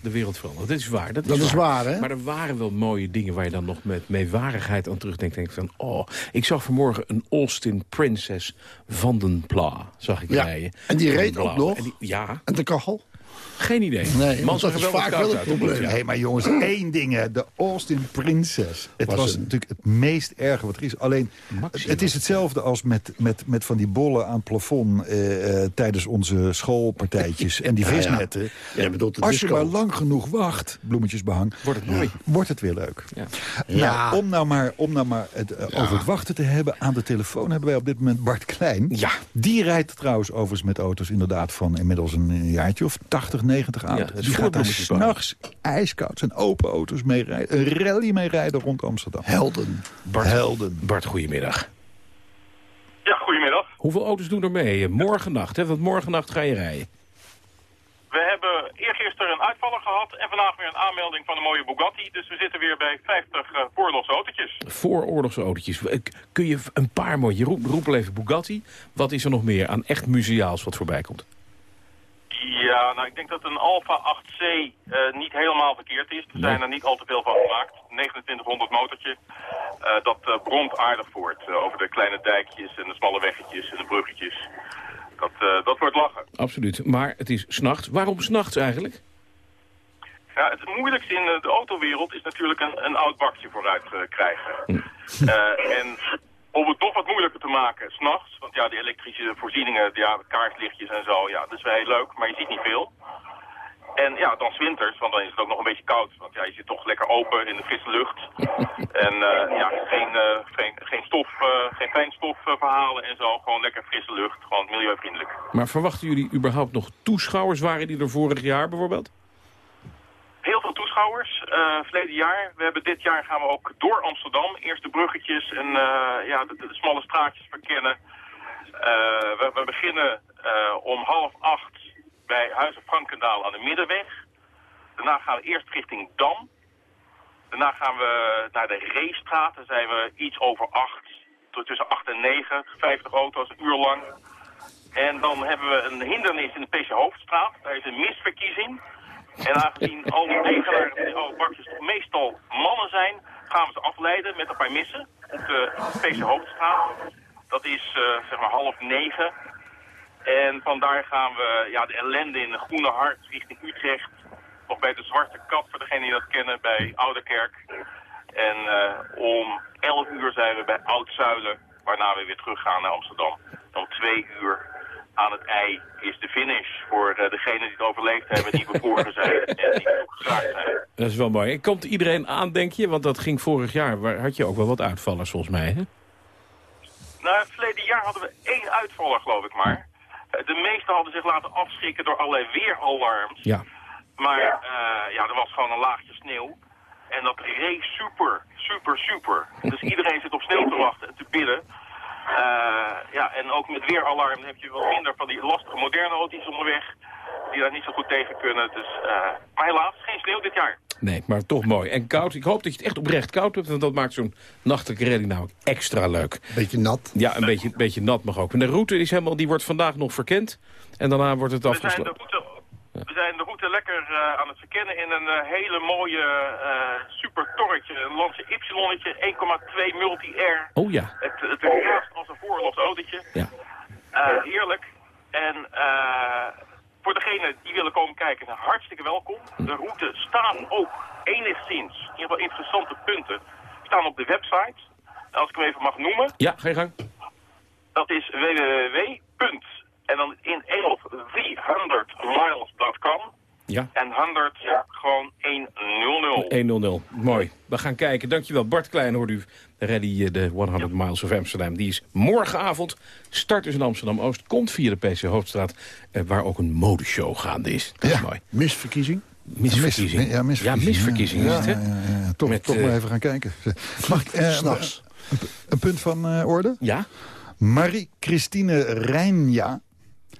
Speaker 6: De wereld verandert. Dat is waar. Dat is,
Speaker 8: Dat is waar, hè?
Speaker 6: Maar er waren wel mooie dingen waar je dan nog met meewarigheid aan terugdenkt. Denk van, oh, ik zag vanmorgen een Austin Princess van den Pla, zag ik
Speaker 8: Ja,
Speaker 6: rijden.
Speaker 8: en die reed ook nog?
Speaker 6: En die- ja,
Speaker 8: En de kachel?
Speaker 6: Geen idee.
Speaker 8: Nee,
Speaker 6: Man
Speaker 8: dat
Speaker 6: er
Speaker 8: is
Speaker 6: wel
Speaker 8: vaak wel het probleem.
Speaker 7: Hé, maar jongens, één ding, hè. de Austin Princess. Het was,
Speaker 8: Was een-
Speaker 7: natuurlijk het meest erge wat er is. Alleen, het is hetzelfde als met, met, met van die bollen aan het plafond... eh, eh, tijdens onze schoolpartijtjes en die
Speaker 8: Ja, ja.
Speaker 7: visnetten.
Speaker 8: Bedoelt de
Speaker 7: Als je maar lang genoeg wacht, bloemetjesbehang...
Speaker 6: Wordt het mooi.
Speaker 7: wordt het weer leuk.
Speaker 6: Ja.
Speaker 8: Ja.
Speaker 7: Nou, om nou maar, om nou maar het, eh, over het wachten te hebben... aan de telefoon hebben wij op dit moment Bart Klein.
Speaker 6: Ja.
Speaker 7: Die rijdt trouwens overigens met auto's inderdaad van inmiddels een jaartje of 80, 90 auto's.
Speaker 6: is
Speaker 7: die gaat daar s'nachts ijskoud zijn open auto's mee rijden. Een rally mee rijden rond Amsterdam.
Speaker 8: Helden.
Speaker 6: Bart,
Speaker 7: Helden.
Speaker 6: Bart, goedemiddag.
Speaker 10: Ja, goedemiddag.
Speaker 6: Hoeveel auto's doen er mee? Morgennacht, hè? Want morgennacht ga je rijden.
Speaker 10: We hebben eergisteren een uitvaller gehad en vandaag weer een aanmelding van een mooie Bugatti. Dus we zitten weer bij 50 uh, voorlogsautootjes.
Speaker 6: Vooroorlogsautootjes. Eh, Kun je een paar mooie... Je roep, roep al even Bugatti. Wat is er nog meer aan echt museaals wat voorbij komt?
Speaker 10: Ja, nou ik denk dat een Alfa 8C eh, niet helemaal verkeerd is. Er zijn er niet al te veel van gemaakt. 2900 motortje. Eh, dat eh, bromt aardig voort. over de kleine dijkjes en de smalle weggetjes en de bruggetjes. Dat, dat wordt lachen.
Speaker 6: Absoluut. Maar het is s'nachts. Waarom s'nachts eigenlijk?
Speaker 10: Ja, het moeilijkste in de autowereld is natuurlijk een, een oud bakje vooruit krijgen. Eh, en om het toch wat moeilijker te maken, s'nachts, want ja, die elektrische voorzieningen, ja, kaarslichtjes en zo, ja, dat is wel heel leuk, maar je ziet niet veel. En ja, dan winters, want dan is het ook nog een beetje koud. Want ja, je zit toch lekker open in de frisse lucht. <laughs> En eh, ja, geen, eh, geen, geen stof, eh, geen fijnstofverhalen en zo. Gewoon lekker frisse lucht, gewoon milieuvriendelijk.
Speaker 6: Maar verwachten jullie überhaupt nog toeschouwers? Waren die er vorig jaar bijvoorbeeld?
Speaker 10: Toeschouwers. eh verleden jaar. We hebben dit jaar gaan we ook door Amsterdam. Eerst de bruggetjes en eh, ja, de, smalle straatjes verkennen. Eh, we, we beginnen om half acht bij Huizen Frankendaal aan de Middenweg. Daarna gaan we eerst richting Dam. Daarna gaan we naar de Reestraat. Daar zijn we iets over acht. Tussen acht en negen. 50 auto's, een uur lang. En dan hebben we een hindernis in de PC Hoofdstraat. Daar is een misverkiezing. En aangezien eigenaren van die oude bakjes meestal mannen zijn, gaan we ze afleiden met een paar missen op de PC Hoofdstraat. Dat is eh, zeg maar half negen. En vandaar gaan we ja, de ellende in de Groene Hart richting Utrecht. Nog bij de Zwarte Kat, voor degenen die dat kennen, bij Ouderkerk. En eh, om 11 uur zijn we bij Oud-Zuilen, waarna we weer teruggaan naar Amsterdam. En om twee uur aan het ei is de finish voor uh, degenen die het overleefd hebben, die bevoren zijn en die <laughs> ook geraakt zijn.
Speaker 6: Dat is wel mooi. Komt iedereen aan, denk je? Want dat ging vorig jaar. Waar had je ook wel wat uitvallers volgens mij, hè?
Speaker 10: Nou, het verleden jaar hadden we één uitvaller, geloof ik maar. Uh, de meesten hadden zich laten afschrikken door allerlei weeralarms.
Speaker 6: Ja.
Speaker 10: Maar uh, ja, er was gewoon een laagje sneeuw. En dat reed super, super, super. Dus <laughs> iedereen zit op sneeuw te wachten en te bidden. Uh, ja, en ook met weeralarm heb je wat minder van die lastige moderne auto's onderweg. Die daar niet zo goed tegen kunnen. Dus, uh, maar helaas, geen sneeuw dit jaar.
Speaker 6: Nee, maar toch mooi. En koud. Ik hoop dat je het echt oprecht koud hebt. Want dat maakt zo'n nachtelijke redding namelijk extra leuk.
Speaker 8: Beetje nat.
Speaker 6: Ja, een beetje, beetje nat mag ook. En de route is helemaal, die wordt vandaag nog verkend. En daarna wordt het afgesloten.
Speaker 10: We zijn de route lekker uh, aan het verkennen in een uh, hele mooie uh, super torretje. Een Lancia Ypsilonnetje, 1,2 multi-air.
Speaker 6: Oh ja.
Speaker 10: Het, het raast als een voorlogsautootje.
Speaker 6: Ja.
Speaker 10: heerlijk. En voor degenen die willen komen kijken, hartstikke welkom. De route staat ook enigszins, in ieder geval interessante punten, staan op de website. Als ik hem even mag noemen.
Speaker 6: Ja, ga je gang.
Speaker 10: Dat is www. En dan in Engels 300miles.com.
Speaker 6: Ja.
Speaker 10: En 100, ja, gewoon 100.
Speaker 6: 100. Mooi. We gaan kijken. Dankjewel. Bart Klein hoort u. De Ready de 100 Miles of Amsterdam. Die is morgenavond. Start dus in Amsterdam-Oost. Komt via de PC Hoofdstraat. Eh, waar ook een modeshow gaande is. Dat
Speaker 8: ja.
Speaker 6: is mooi.
Speaker 8: Misverkiezing?
Speaker 6: Misverkiezing.
Speaker 7: Mis, ja, misverkiezing.
Speaker 6: Ja, misverkiezing
Speaker 7: ja,
Speaker 6: is het, hè?
Speaker 7: Ja, ja, ja. Toch,
Speaker 6: Met,
Speaker 7: toch
Speaker 6: uh,
Speaker 7: maar even gaan kijken. <laughs> Mag ik... Uh,
Speaker 8: S'nachts.
Speaker 7: Een, een, punt van uh, orde?
Speaker 6: Ja.
Speaker 7: Marie-Christine Rijnja.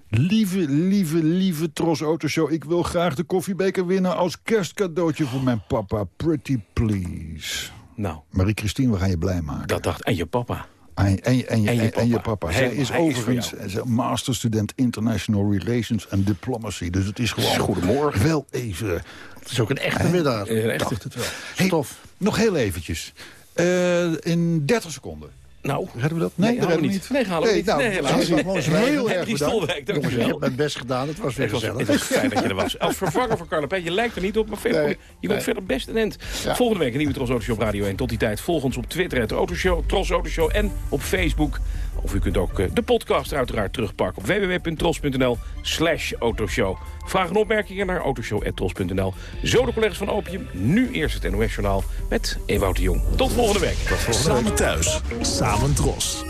Speaker 7: Lieve, lieve, lieve Tros Autoshow. Ik wil graag de koffiebeker winnen als kerstcadeautje voor mijn papa. Pretty please.
Speaker 6: Nou.
Speaker 7: Marie-Christine, we gaan je blij maken.
Speaker 6: Dat dacht... En je papa.
Speaker 7: En, en, en,
Speaker 6: en, je,
Speaker 7: en, en je papa. Zij is overigens is masterstudent International Relations and Diplomacy. Dus het is gewoon
Speaker 6: Goedemorgen.
Speaker 7: wel even...
Speaker 8: Het is ook een echte middag.
Speaker 7: Dacht het.
Speaker 8: Hey, Stof.
Speaker 7: Nog heel eventjes. Uh, in 30 seconden.
Speaker 6: Nou,
Speaker 7: redden we dat?
Speaker 6: Nee,
Speaker 7: dat
Speaker 6: halen we niet. Nee, halen we niet.
Speaker 8: nou,
Speaker 6: Nee, helaas. Heel
Speaker 8: Henry
Speaker 6: erg bedankt.
Speaker 8: Stolwijk,
Speaker 6: Dank u
Speaker 8: Jongens, ik
Speaker 6: wel.
Speaker 8: heb mijn best gedaan. Het was weer
Speaker 6: Het was,
Speaker 8: gezellig.
Speaker 6: het was fijn dat je er was. Als vervanger van Carlo Pet, je lijkt er niet op, maar verder,
Speaker 8: Nee,
Speaker 6: je komt
Speaker 8: nee.
Speaker 6: verder best een end.
Speaker 8: Ja.
Speaker 6: Volgende week een nieuwe Tros Autoshow op Radio 1. Tot die tijd volg ons op Twitter, het Autoshow, Tros Autoshow en op Facebook. Of u kunt ook eh, de podcast er uiteraard terugpakken op www.tros.nl slash autoshow. Vragen en opmerkingen naar autoshow.tros.nl. Zo de collega's van Opium. Nu eerst het NOS-journaal met Ewout de Jong. Tot volgende week.
Speaker 11: Samen thuis, samen Tros.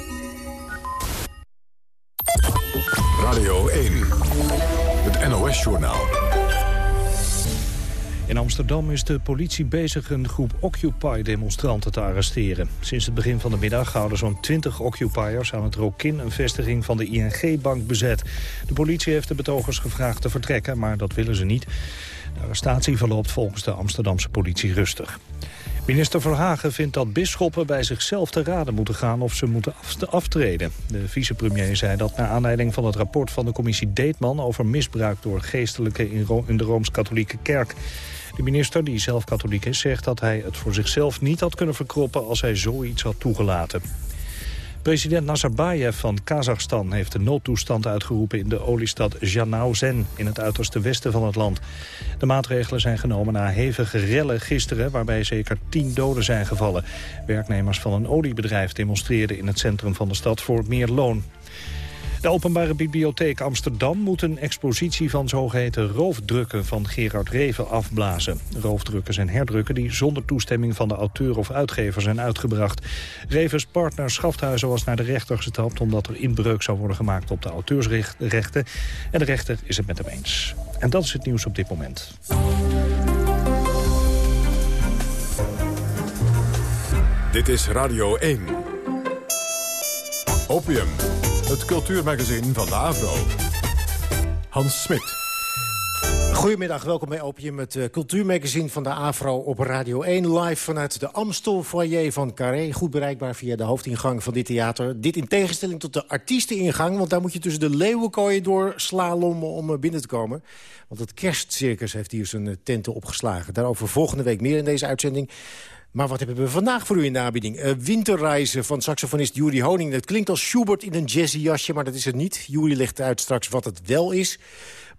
Speaker 5: Radio 1. Het NOS-journaal.
Speaker 1: In Amsterdam is de politie bezig een groep Occupy-demonstranten te arresteren. Sinds het begin van de middag houden zo'n 20 Occupiers aan het Rokin... een vestiging van de ING-bank bezet. De politie heeft de betogers gevraagd te vertrekken, maar dat willen ze niet. De arrestatie verloopt volgens de Amsterdamse politie rustig. Minister Verhagen vindt dat bisschoppen bij zichzelf te raden moeten gaan of ze moeten af- aftreden. De vicepremier zei dat naar aanleiding van het rapport van de commissie Deetman over misbruik door Ro- in de Rooms-Katholieke Kerk. De minister, die zelf katholiek is, zegt dat hij het voor zichzelf niet had kunnen verkroppen als hij zoiets had toegelaten. President Nazarbayev van Kazachstan heeft de noodtoestand uitgeroepen in de oliestad Janaozen in het uiterste westen van het land. De maatregelen zijn genomen na hevige rellen gisteren waarbij zeker tien doden zijn gevallen. Werknemers van een oliebedrijf demonstreerden in het centrum van de stad voor meer loon. De Openbare Bibliotheek Amsterdam moet een expositie van zogeheten roofdrukken van Gerard Reven afblazen. Roofdrukken zijn herdrukken die zonder toestemming van de auteur of uitgever zijn uitgebracht. Revens partner Schafthuizen was naar de rechter gestapt omdat er inbreuk zou worden gemaakt op de auteursrechten. En de rechter is het met hem eens. En dat is het nieuws op dit moment.
Speaker 5: Dit is Radio 1. Opium, het cultuurmagazin van de Avro. Hans Smit.
Speaker 12: Goedemiddag, welkom bij Opium, het uh, cultuurmagazine van de AVRO op Radio 1. Live vanuit de Amstel foyer van Carré. Goed bereikbaar via de hoofdingang van dit theater. Dit in tegenstelling tot de artiesteningang, want daar moet je tussen de leeuwenkooien door slalommen om uh, binnen te komen. Want het kerstcircus heeft hier zijn uh, tenten opgeslagen. Daarover volgende week meer in deze uitzending. Maar wat hebben we vandaag voor u in de aanbieding? Uh, winterreizen van saxofonist Juri Honing. Dat klinkt als Schubert in een jazzy jasje, maar dat is het niet. Juri legt uit straks wat het wel is.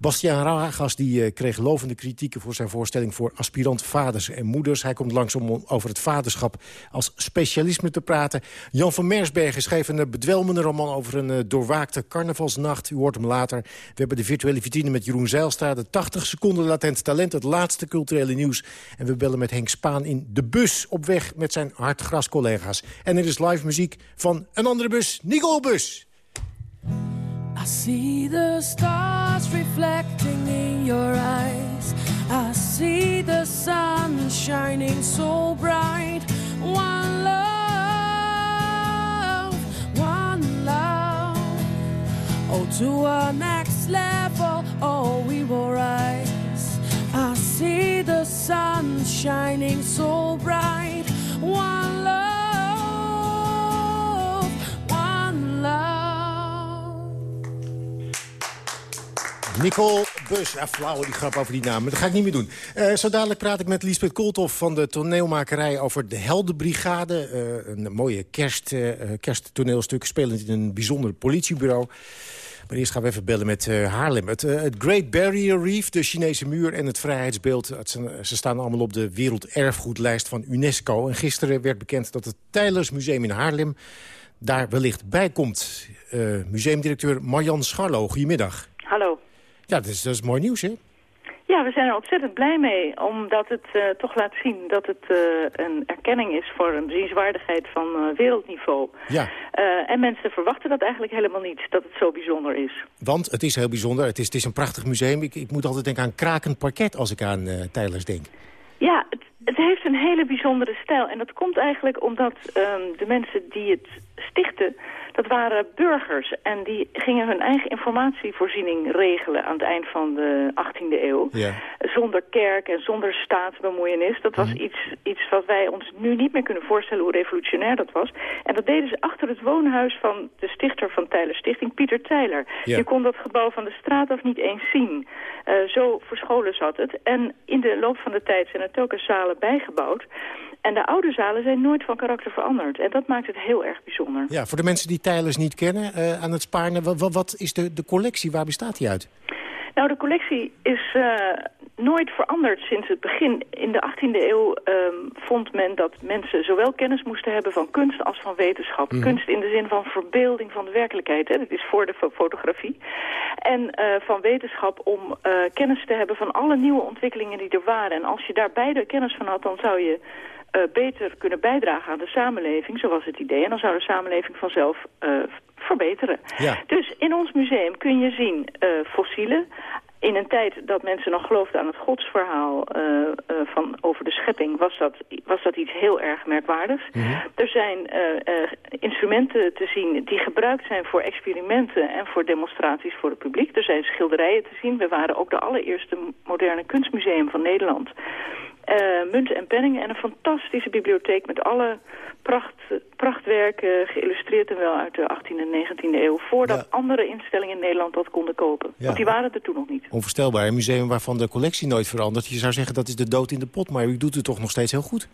Speaker 12: Bastiaan Ragas die, uh, kreeg lovende kritieken voor zijn voorstelling... voor aspirant vaders en moeders. Hij komt langs om over het vaderschap als specialisme te praten. Jan van Mersbergen schreef een uh, bedwelmende roman... over een uh, doorwaakte carnavalsnacht. U hoort hem later. We hebben de virtuele vitrine met Jeroen Zeilstra. De 80 seconden latent talent, het laatste culturele nieuws. En we bellen met Henk Spaan in de bus op weg met zijn hartgras-collega's. En er is live muziek van een andere bus, Nicole Bus.
Speaker 13: I see the stars reflecting in your eyes. I see the sun shining so bright. One love, one love. Oh, to our next level, oh, we will rise. I see the sun shining so bright. One love,
Speaker 12: Nicole Bus. Ja, flauwe die grap over die naam, maar dat ga ik niet meer doen. Uh, zo dadelijk praat ik met Lisbeth Kooltoff van de toneelmakerij... over de Heldenbrigade. Uh, een mooie kerst, uh, kersttoneelstuk, spelend in een bijzonder politiebureau. Maar eerst gaan we even bellen met Haarlem. Het, Great Barrier Reef, de Chinese muur en het vrijheidsbeeld... Ze staan allemaal op de werelderfgoedlijst van UNESCO. En gisteren werd bekend dat het Tylers Museum in Haarlem... daar wellicht bij komt. museumdirecteur Marjan Scharlo, goedemiddag.
Speaker 14: Hallo.
Speaker 12: Ja, dat is, dat is mooi nieuws, hè?
Speaker 14: Ja, we zijn er ontzettend blij mee, omdat het uh, toch laat zien dat het uh, een erkenning is voor een bezienswaardigheid van uh, wereldniveau.
Speaker 12: Ja.
Speaker 14: en mensen verwachten dat eigenlijk helemaal niet, dat het zo bijzonder is.
Speaker 12: Want het is heel bijzonder, het is, het is een prachtig museum. Ik, ik moet altijd denken aan krakend parket als ik aan Tijlers denk.
Speaker 14: Ja, het, het, heeft een hele bijzondere stijl. En dat komt eigenlijk omdat um, de mensen die het stichten... dat waren burgers. En die gingen hun eigen informatievoorziening regelen... aan het eind van de 18e eeuw.
Speaker 12: Ja.
Speaker 14: Zonder kerk en zonder staatsbemoeienis. Dat was mm. iets, iets wat wij ons nu niet meer kunnen voorstellen... hoe revolutionair dat was. En dat deden ze achter het woonhuis van de stichter van Tijler Stichting, Pieter Tijler.
Speaker 15: Ja.
Speaker 14: Je kon dat gebouw van de straat af niet eens zien. Eh, zo verscholen zat het. En in de loop van de tijd zijn er telkens zalen bijgebouwd. En de oude zalen zijn nooit van karakter veranderd. En dat maakt het heel erg bijzonder.
Speaker 12: Ja, voor de mensen die Tijlers niet kennen eh, aan het Spaarne... Wat, is de, de collectie? Waar bestaat die uit?
Speaker 14: Nou, de collectie is eh, nooit veranderd sinds het begin. In de 18e eeuw ehm, vond men dat mensen zowel kennis moesten hebben van kunst als van wetenschap.
Speaker 15: Mhm.
Speaker 14: Kunst in de zin van verbeelding van de werkelijkheid. Hè? Dat is voor de fo- fotografie. En eh, van wetenschap om kennis te hebben van alle nieuwe ontwikkelingen die er waren. En als je daar beide kennis van had, dan zou je eh, beter kunnen bijdragen aan de samenleving. Zo was het idee. En dan zou de samenleving vanzelf eh, verbeteren.
Speaker 12: Ja.
Speaker 14: Dus in ons museum kun je zien eh, fossielen. In een tijd dat mensen nog geloofden aan het godsverhaal van, over de schepping... Was dat, was dat iets heel erg merkwaardigs. Er zijn instrumenten te zien die gebruikt zijn voor experimenten... en voor demonstraties voor het publiek. Er zijn schilderijen te zien. We waren ook de allereerste moderne kunstmuseum van Nederland. Eh, munten en penningen en een fantastische bibliotheek met alle pracht, prachtwerken, geïllustreerd en wel uit de 18e en 19e eeuw, voordat andere instellingen in Nederland dat konden kopen.
Speaker 12: Ja.
Speaker 14: Want die waren er toen nog niet.
Speaker 12: Onvoorstelbaar. Een museum waarvan de collectie nooit verandert. Je zou zeggen dat is de dood in de pot, maar u doet het toch nog steeds heel goed.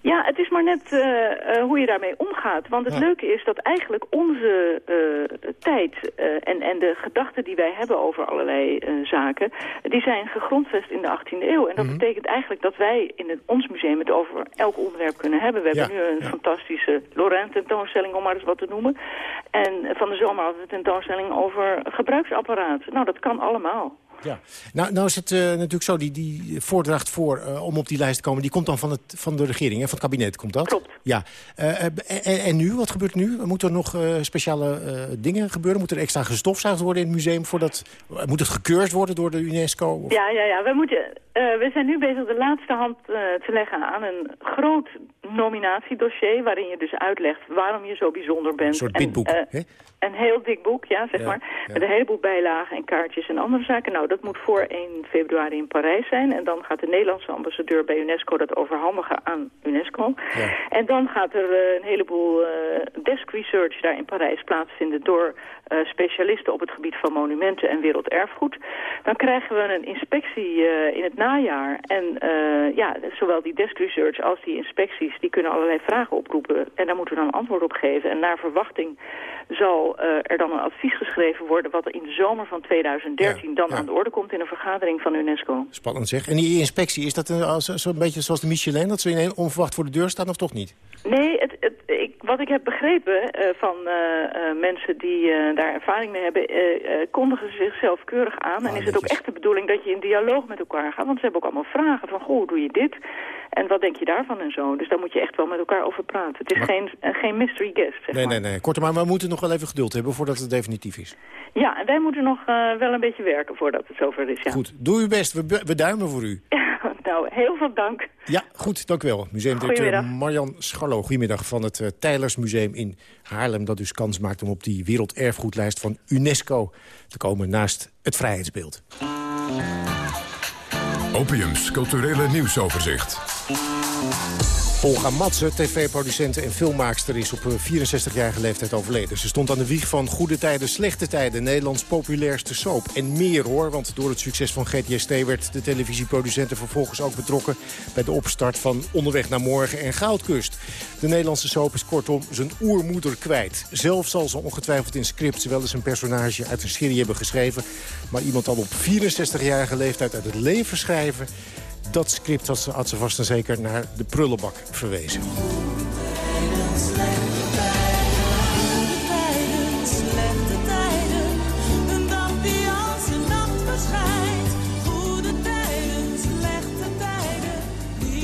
Speaker 14: Ja, het is maar net eh, eh, hoe je daarmee omgaat. Want het
Speaker 12: Ja.
Speaker 14: leuke is dat eigenlijk onze eh, tijd en, en de gedachten die wij hebben over allerlei zaken... die zijn gegrondvest in de 18e eeuw. En dat
Speaker 12: Mhm.
Speaker 14: betekent eigenlijk dat wij in het, ons museum het over elk onderwerp kunnen hebben. We hebben nu een fantastische Lorraine tentoonstelling, om maar eens wat te noemen. En van de zomer hadden we een tentoonstelling over gebruiksapparaat. Nou, dat kan allemaal.
Speaker 12: Ja. Nou, nou is het eh, natuurlijk zo, die, die voordracht voor eh, om op die lijst te komen... die komt dan van, het, van de regering, hè, van het kabinet, komt dat?
Speaker 14: Klopt.
Speaker 12: Ja. Eh, en, en nu, wat gebeurt nu? Moeten er nog speciale dingen gebeuren? Moet er extra gestofzuigd worden in het museum? Voordat, moet het gekeurd worden door de UNESCO? Of-
Speaker 14: Ja, ja, ja. We, moeten, we zijn nu bezig de laatste hand te leggen aan een groot nominatiedossier... waarin je dus uitlegt waarom je zo bijzonder bent.
Speaker 12: Een soort
Speaker 14: En, eh,
Speaker 12: hè?
Speaker 14: Een heel dik boek, ja, zeg
Speaker 12: Ja,
Speaker 14: maar.
Speaker 12: ja.
Speaker 14: Met een heleboel bijlagen en kaartjes en andere zaken. Nou, dat moet voor 1 februari in Parijs zijn. En dan gaat de Nederlandse ambassadeur bij UNESCO dat overhandigen aan UNESCO. En dan gaat er eh, een heleboel eh, desk research daar in Parijs plaatsvinden... door eh, specialisten op het gebied van monumenten en werelderfgoed. Dan krijgen we een inspectie eh, in het najaar. En eh, ja, zowel die desk research als die inspecties... die kunnen allerlei vragen oproepen. En daar moeten we dan antwoord op geven. En naar verwachting zal er dan een advies geschreven worden... wat in de zomer van 2013 dan aan de orde komt... in een vergadering van UNESCO.
Speaker 12: Spannend zeg. En die inspectie, is dat een, als- zo'n beetje zoals de Michelin... dat ze ineens onverwacht voor de deur staan of toch niet?
Speaker 14: Nee, het, het, ik, wat ik heb begrepen van mensen die daar ervaring mee hebben... eh, eh, kondigen ze zichzelf keurig aan. en is het ook echt de bedoeling dat je in dialoog met elkaar gaat. Want ze hebben ook allemaal vragen van, goh, hoe doe je dit? En wat denk je daarvan en zo? Dus daar moet je echt wel met elkaar over praten. Het is
Speaker 12: Maar-
Speaker 14: geen, eh, geen mystery guest, zeg
Speaker 12: Nee,
Speaker 14: maar.
Speaker 12: nee, nee. Kortom, maar we moeten nog wel even geduld hebben voordat het definitief is.
Speaker 14: Ja, en wij moeten nog wel een beetje werken voordat het zover is, ja.
Speaker 12: Goed, doe uw best. We, we duimen voor u. <laughs>
Speaker 14: nou, heel veel dank.
Speaker 12: Ja, goed, dank u wel. Museumdirecteur. Marjan Scharlo. Goedemiddag van het uh, Tijlers Museum in Haarlem... dat dus kans maakt om op die werelderfgoedlijst van UNESCO te komen... naast het vrijheidsbeeld.
Speaker 5: Opiums culturele nieuwsoverzicht.
Speaker 12: Olga Matze, tv-producent en filmmaakster, is op 64-jarige leeftijd overleden. Ze stond aan de wieg van Goede Tijden, Slechte Tijden, Nederlands populairste soap. En meer hoor, want door het succes van GTST werd de televisieproducent er vervolgens ook betrokken... bij de opstart van Onderweg naar Morgen en Goudkust. De Nederlandse soap is kortom zijn oermoeder kwijt. Zelf zal ze ongetwijfeld in scripts wel eens een personage uit een serie hebben geschreven. Maar iemand al op 64-jarige leeftijd uit het leven schrijven... Dat script had ze, vast en zeker naar de prullenbak verwezen.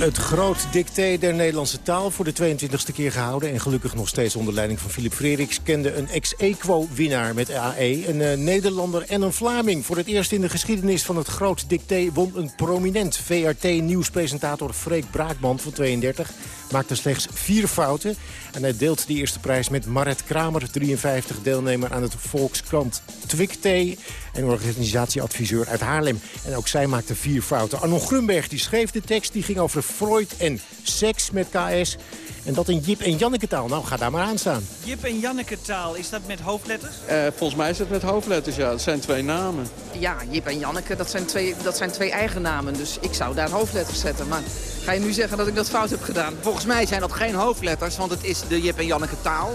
Speaker 12: Het groot dicté der Nederlandse taal voor de 22e keer gehouden... en gelukkig nog steeds onder leiding van Philip Frederiks... kende een ex-equo-winnaar met AE, een eh, Nederlander en een Vlaming. Voor het eerst in de geschiedenis van het groot dicté... won een prominent VRT-nieuwspresentator Freek Braakman van 32... maakte slechts vier fouten en hij deelt die eerste prijs met Maret Kramer... 53, deelnemer aan het Volkskrant Twikté... en organisatieadviseur uit Haarlem. En ook zij maakte vier fouten. Arnon Grunberg die schreef de tekst, die ging over Freud en seks met KS... En dat in Jip en Janneke taal. Nou, ga daar maar aan staan.
Speaker 16: Jip en Janneke taal, is dat met hoofdletters?
Speaker 17: Eh, volgens mij is het met hoofdletters, ja. Het zijn twee namen.
Speaker 18: Ja, Jip en Janneke, dat zijn, twee, dat zijn twee eigen namen. Dus ik zou daar hoofdletters zetten. Maar ga je nu zeggen dat ik dat fout heb gedaan?
Speaker 19: Volgens mij zijn dat geen hoofdletters, want het is de Jip en Janneke taal.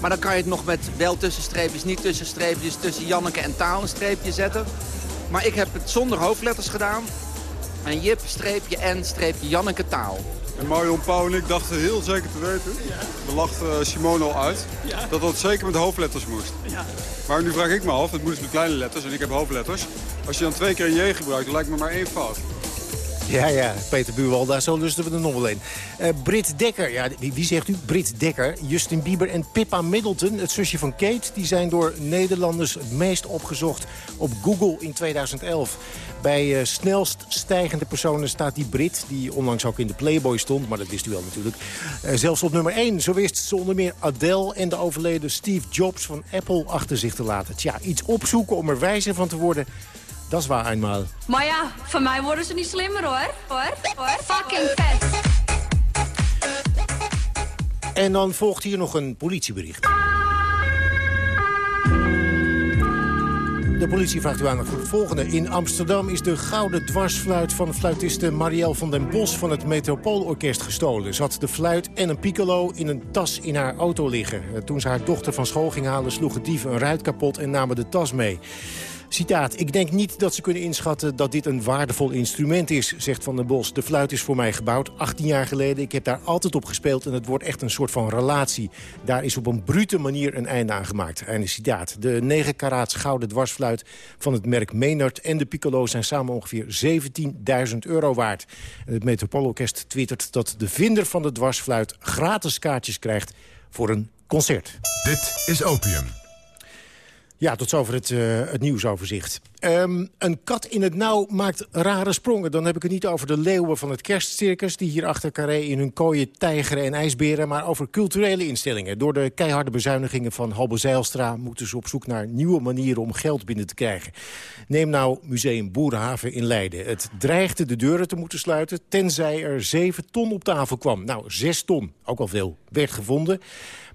Speaker 19: Maar dan kan je het nog met wel tussenstreepjes, niet tussenstreepjes, tussen Janneke en taal een streepje zetten. Maar ik heb het zonder hoofdletters gedaan. En Jip, streepje en, streepje Janneke taal.
Speaker 20: En Marion Pauw en ik dachten heel zeker te weten, we lachten Simone al uit, dat dat zeker met hoofdletters moest. Maar nu vraag ik me af, het moet dus met kleine letters en ik heb hoofdletters. Als je dan twee keer een J gebruikt, dan lijkt me maar één fout.
Speaker 12: Ja, ja, Peter Buurwal, daar zo lusten we er nog wel een. Eh Brit Dekker, ja, wie, wie zegt u? Brit Dekker, Justin Bieber en Pippa Middleton, het zusje van Kate... die zijn door Nederlanders het meest opgezocht op Google in 2011. Bij eh, snelst stijgende personen staat die Brit... die onlangs ook in de Playboy stond, maar dat wist u wel natuurlijk. Eh, zelfs op nummer 1, zo wist ze onder meer Adele... en de overleden Steve Jobs van Apple achter zich te laten. Tja, iets opzoeken om er wijzer van te worden... Dat is waar eenmaal.
Speaker 21: Maar ja, van mij worden ze niet slimmer hoor. Hoor, hoor. Fucking vet.
Speaker 12: En dan volgt hier nog een politiebericht. De politie vraagt u aandacht voor het volgende. In Amsterdam is de gouden dwarsfluit van fluitiste Marielle van den Bos van het Metropoolorkest gestolen. Ze had de fluit en een piccolo in een tas in haar auto liggen. Toen ze haar dochter van school ging halen sloegen dieven een ruit kapot en namen de tas mee. Citaat, ik denk niet dat ze kunnen inschatten dat dit een waardevol instrument is, zegt Van den Bos. De fluit is voor mij gebouwd, 18 jaar geleden. Ik heb daar altijd op gespeeld en het wordt echt een soort van relatie. Daar is op een brute manier een einde aan gemaakt. Einde citaat. De 9 karaats gouden dwarsfluit van het merk Maynard en de piccolo zijn samen ongeveer 17.000 euro waard. Het Metropoolorkest twittert dat de vinder van de dwarsfluit gratis kaartjes krijgt voor een concert.
Speaker 22: Dit is Opium.
Speaker 12: Ja, tot zover het, eh, het nieuwsoverzicht. Ehm, een kat in het nauw maakt rare sprongen. Dan heb ik het niet over de leeuwen van het kerstcircus... die hier achter Carré in hun kooien tijgeren en ijsberen... maar over culturele instellingen. Door de keiharde bezuinigingen van Halbe Zijlstra... moeten ze op zoek naar nieuwe manieren om geld binnen te krijgen. Neem nou Museum Boerenhaven in Leiden. Het dreigde de deuren te moeten sluiten... tenzij er 7 ton op tafel kwam. Nou, 6 ton, ook al veel, werd gevonden...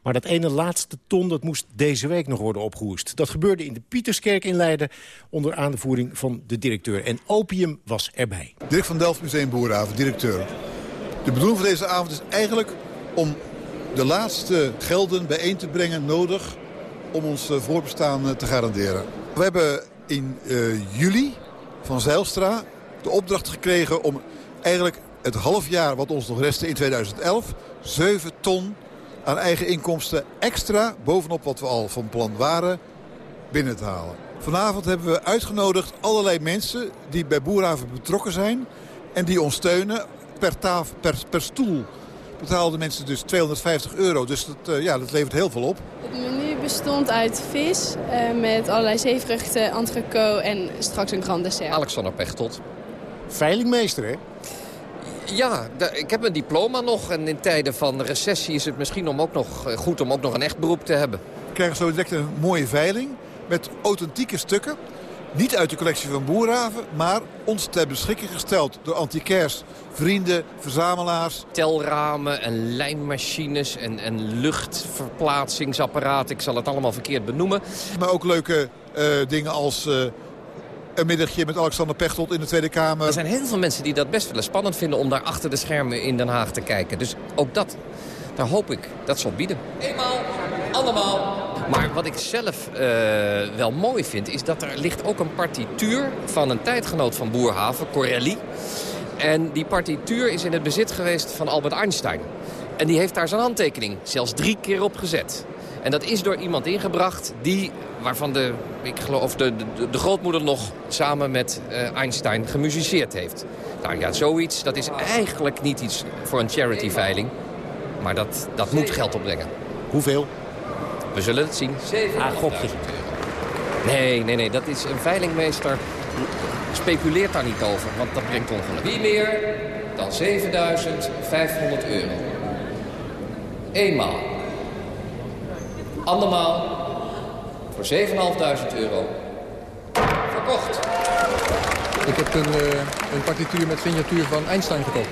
Speaker 12: Maar dat ene laatste ton dat moest deze week nog worden opgehoest. Dat gebeurde in de Pieterskerk in Leiden onder aanvoering van de directeur. En opium was erbij.
Speaker 23: Dirk van Delft Museum Boerenhaven, directeur. De bedoeling van deze avond is eigenlijk om de laatste gelden bijeen te brengen nodig om ons eh, voorbestaan eh, te garanderen. We hebben in uh, juli van Zeilstra de opdracht gekregen om eigenlijk het half jaar wat ons nog restte in 2011... 7 ton aan eigen inkomsten extra bovenop wat we al van plan waren binnen te halen. Vanavond hebben we uitgenodigd allerlei mensen die bij Boerhaven betrokken zijn... en die ons steunen per, tafel, per, per stoel betaalden mensen dus 250 euro. Dus dat, uh, ja, dat levert heel veel op.
Speaker 24: Het menu bestond uit vis uh, met allerlei zeevruchten, entrecote en straks een grand dessert.
Speaker 25: Alexander Pechtold.
Speaker 12: Veilingmeester, hè?
Speaker 25: Ja, ik heb een diploma nog. En in tijden van recessie is het misschien om ook nog, eh, goed om ook nog een echt beroep te hebben.
Speaker 23: We krijgen zo direct een mooie veiling met authentieke stukken. Niet uit de collectie van Boerhaven, maar ons ter beschikking gesteld door antiquairs, vrienden, verzamelaars.
Speaker 25: Telramen en lijnmachines en, en luchtverplaatsingsapparaten. Ik zal het allemaal verkeerd benoemen.
Speaker 23: Maar ook leuke uh, dingen als... Uh, een middagje met Alexander Pechtold in de Tweede Kamer.
Speaker 25: Er zijn heel veel mensen die dat best wel spannend vinden... om daar achter de schermen in Den Haag te kijken. Dus ook dat, daar hoop ik, dat zal bieden. Eenmaal, allemaal. Maar wat ik zelf uh, wel mooi vind... is dat er ligt ook een partituur van een tijdgenoot van Boerhaven, Corelli. En die partituur is in het bezit geweest van Albert Einstein. En die heeft daar zijn handtekening zelfs drie keer op gezet. En dat is door iemand ingebracht die, waarvan de, ik geloof, de, de, de grootmoeder nog samen met uh, Einstein gemusiceerd heeft. Nou ja, zoiets, dat is eigenlijk niet iets voor een charity-veiling. Maar dat, dat moet geld opbrengen.
Speaker 12: Hoeveel?
Speaker 25: We zullen het zien. 7.000
Speaker 12: ah, gokje.
Speaker 25: Nee, nee, nee, dat is een veilingmeester speculeert daar niet over, want dat brengt ongeluk. Wie meer dan 7.500 euro? Eenmaal. Andermaal voor 7.500 euro. Verkocht.
Speaker 26: Ik heb een, uh, een partituur met signatuur van Einstein gekocht.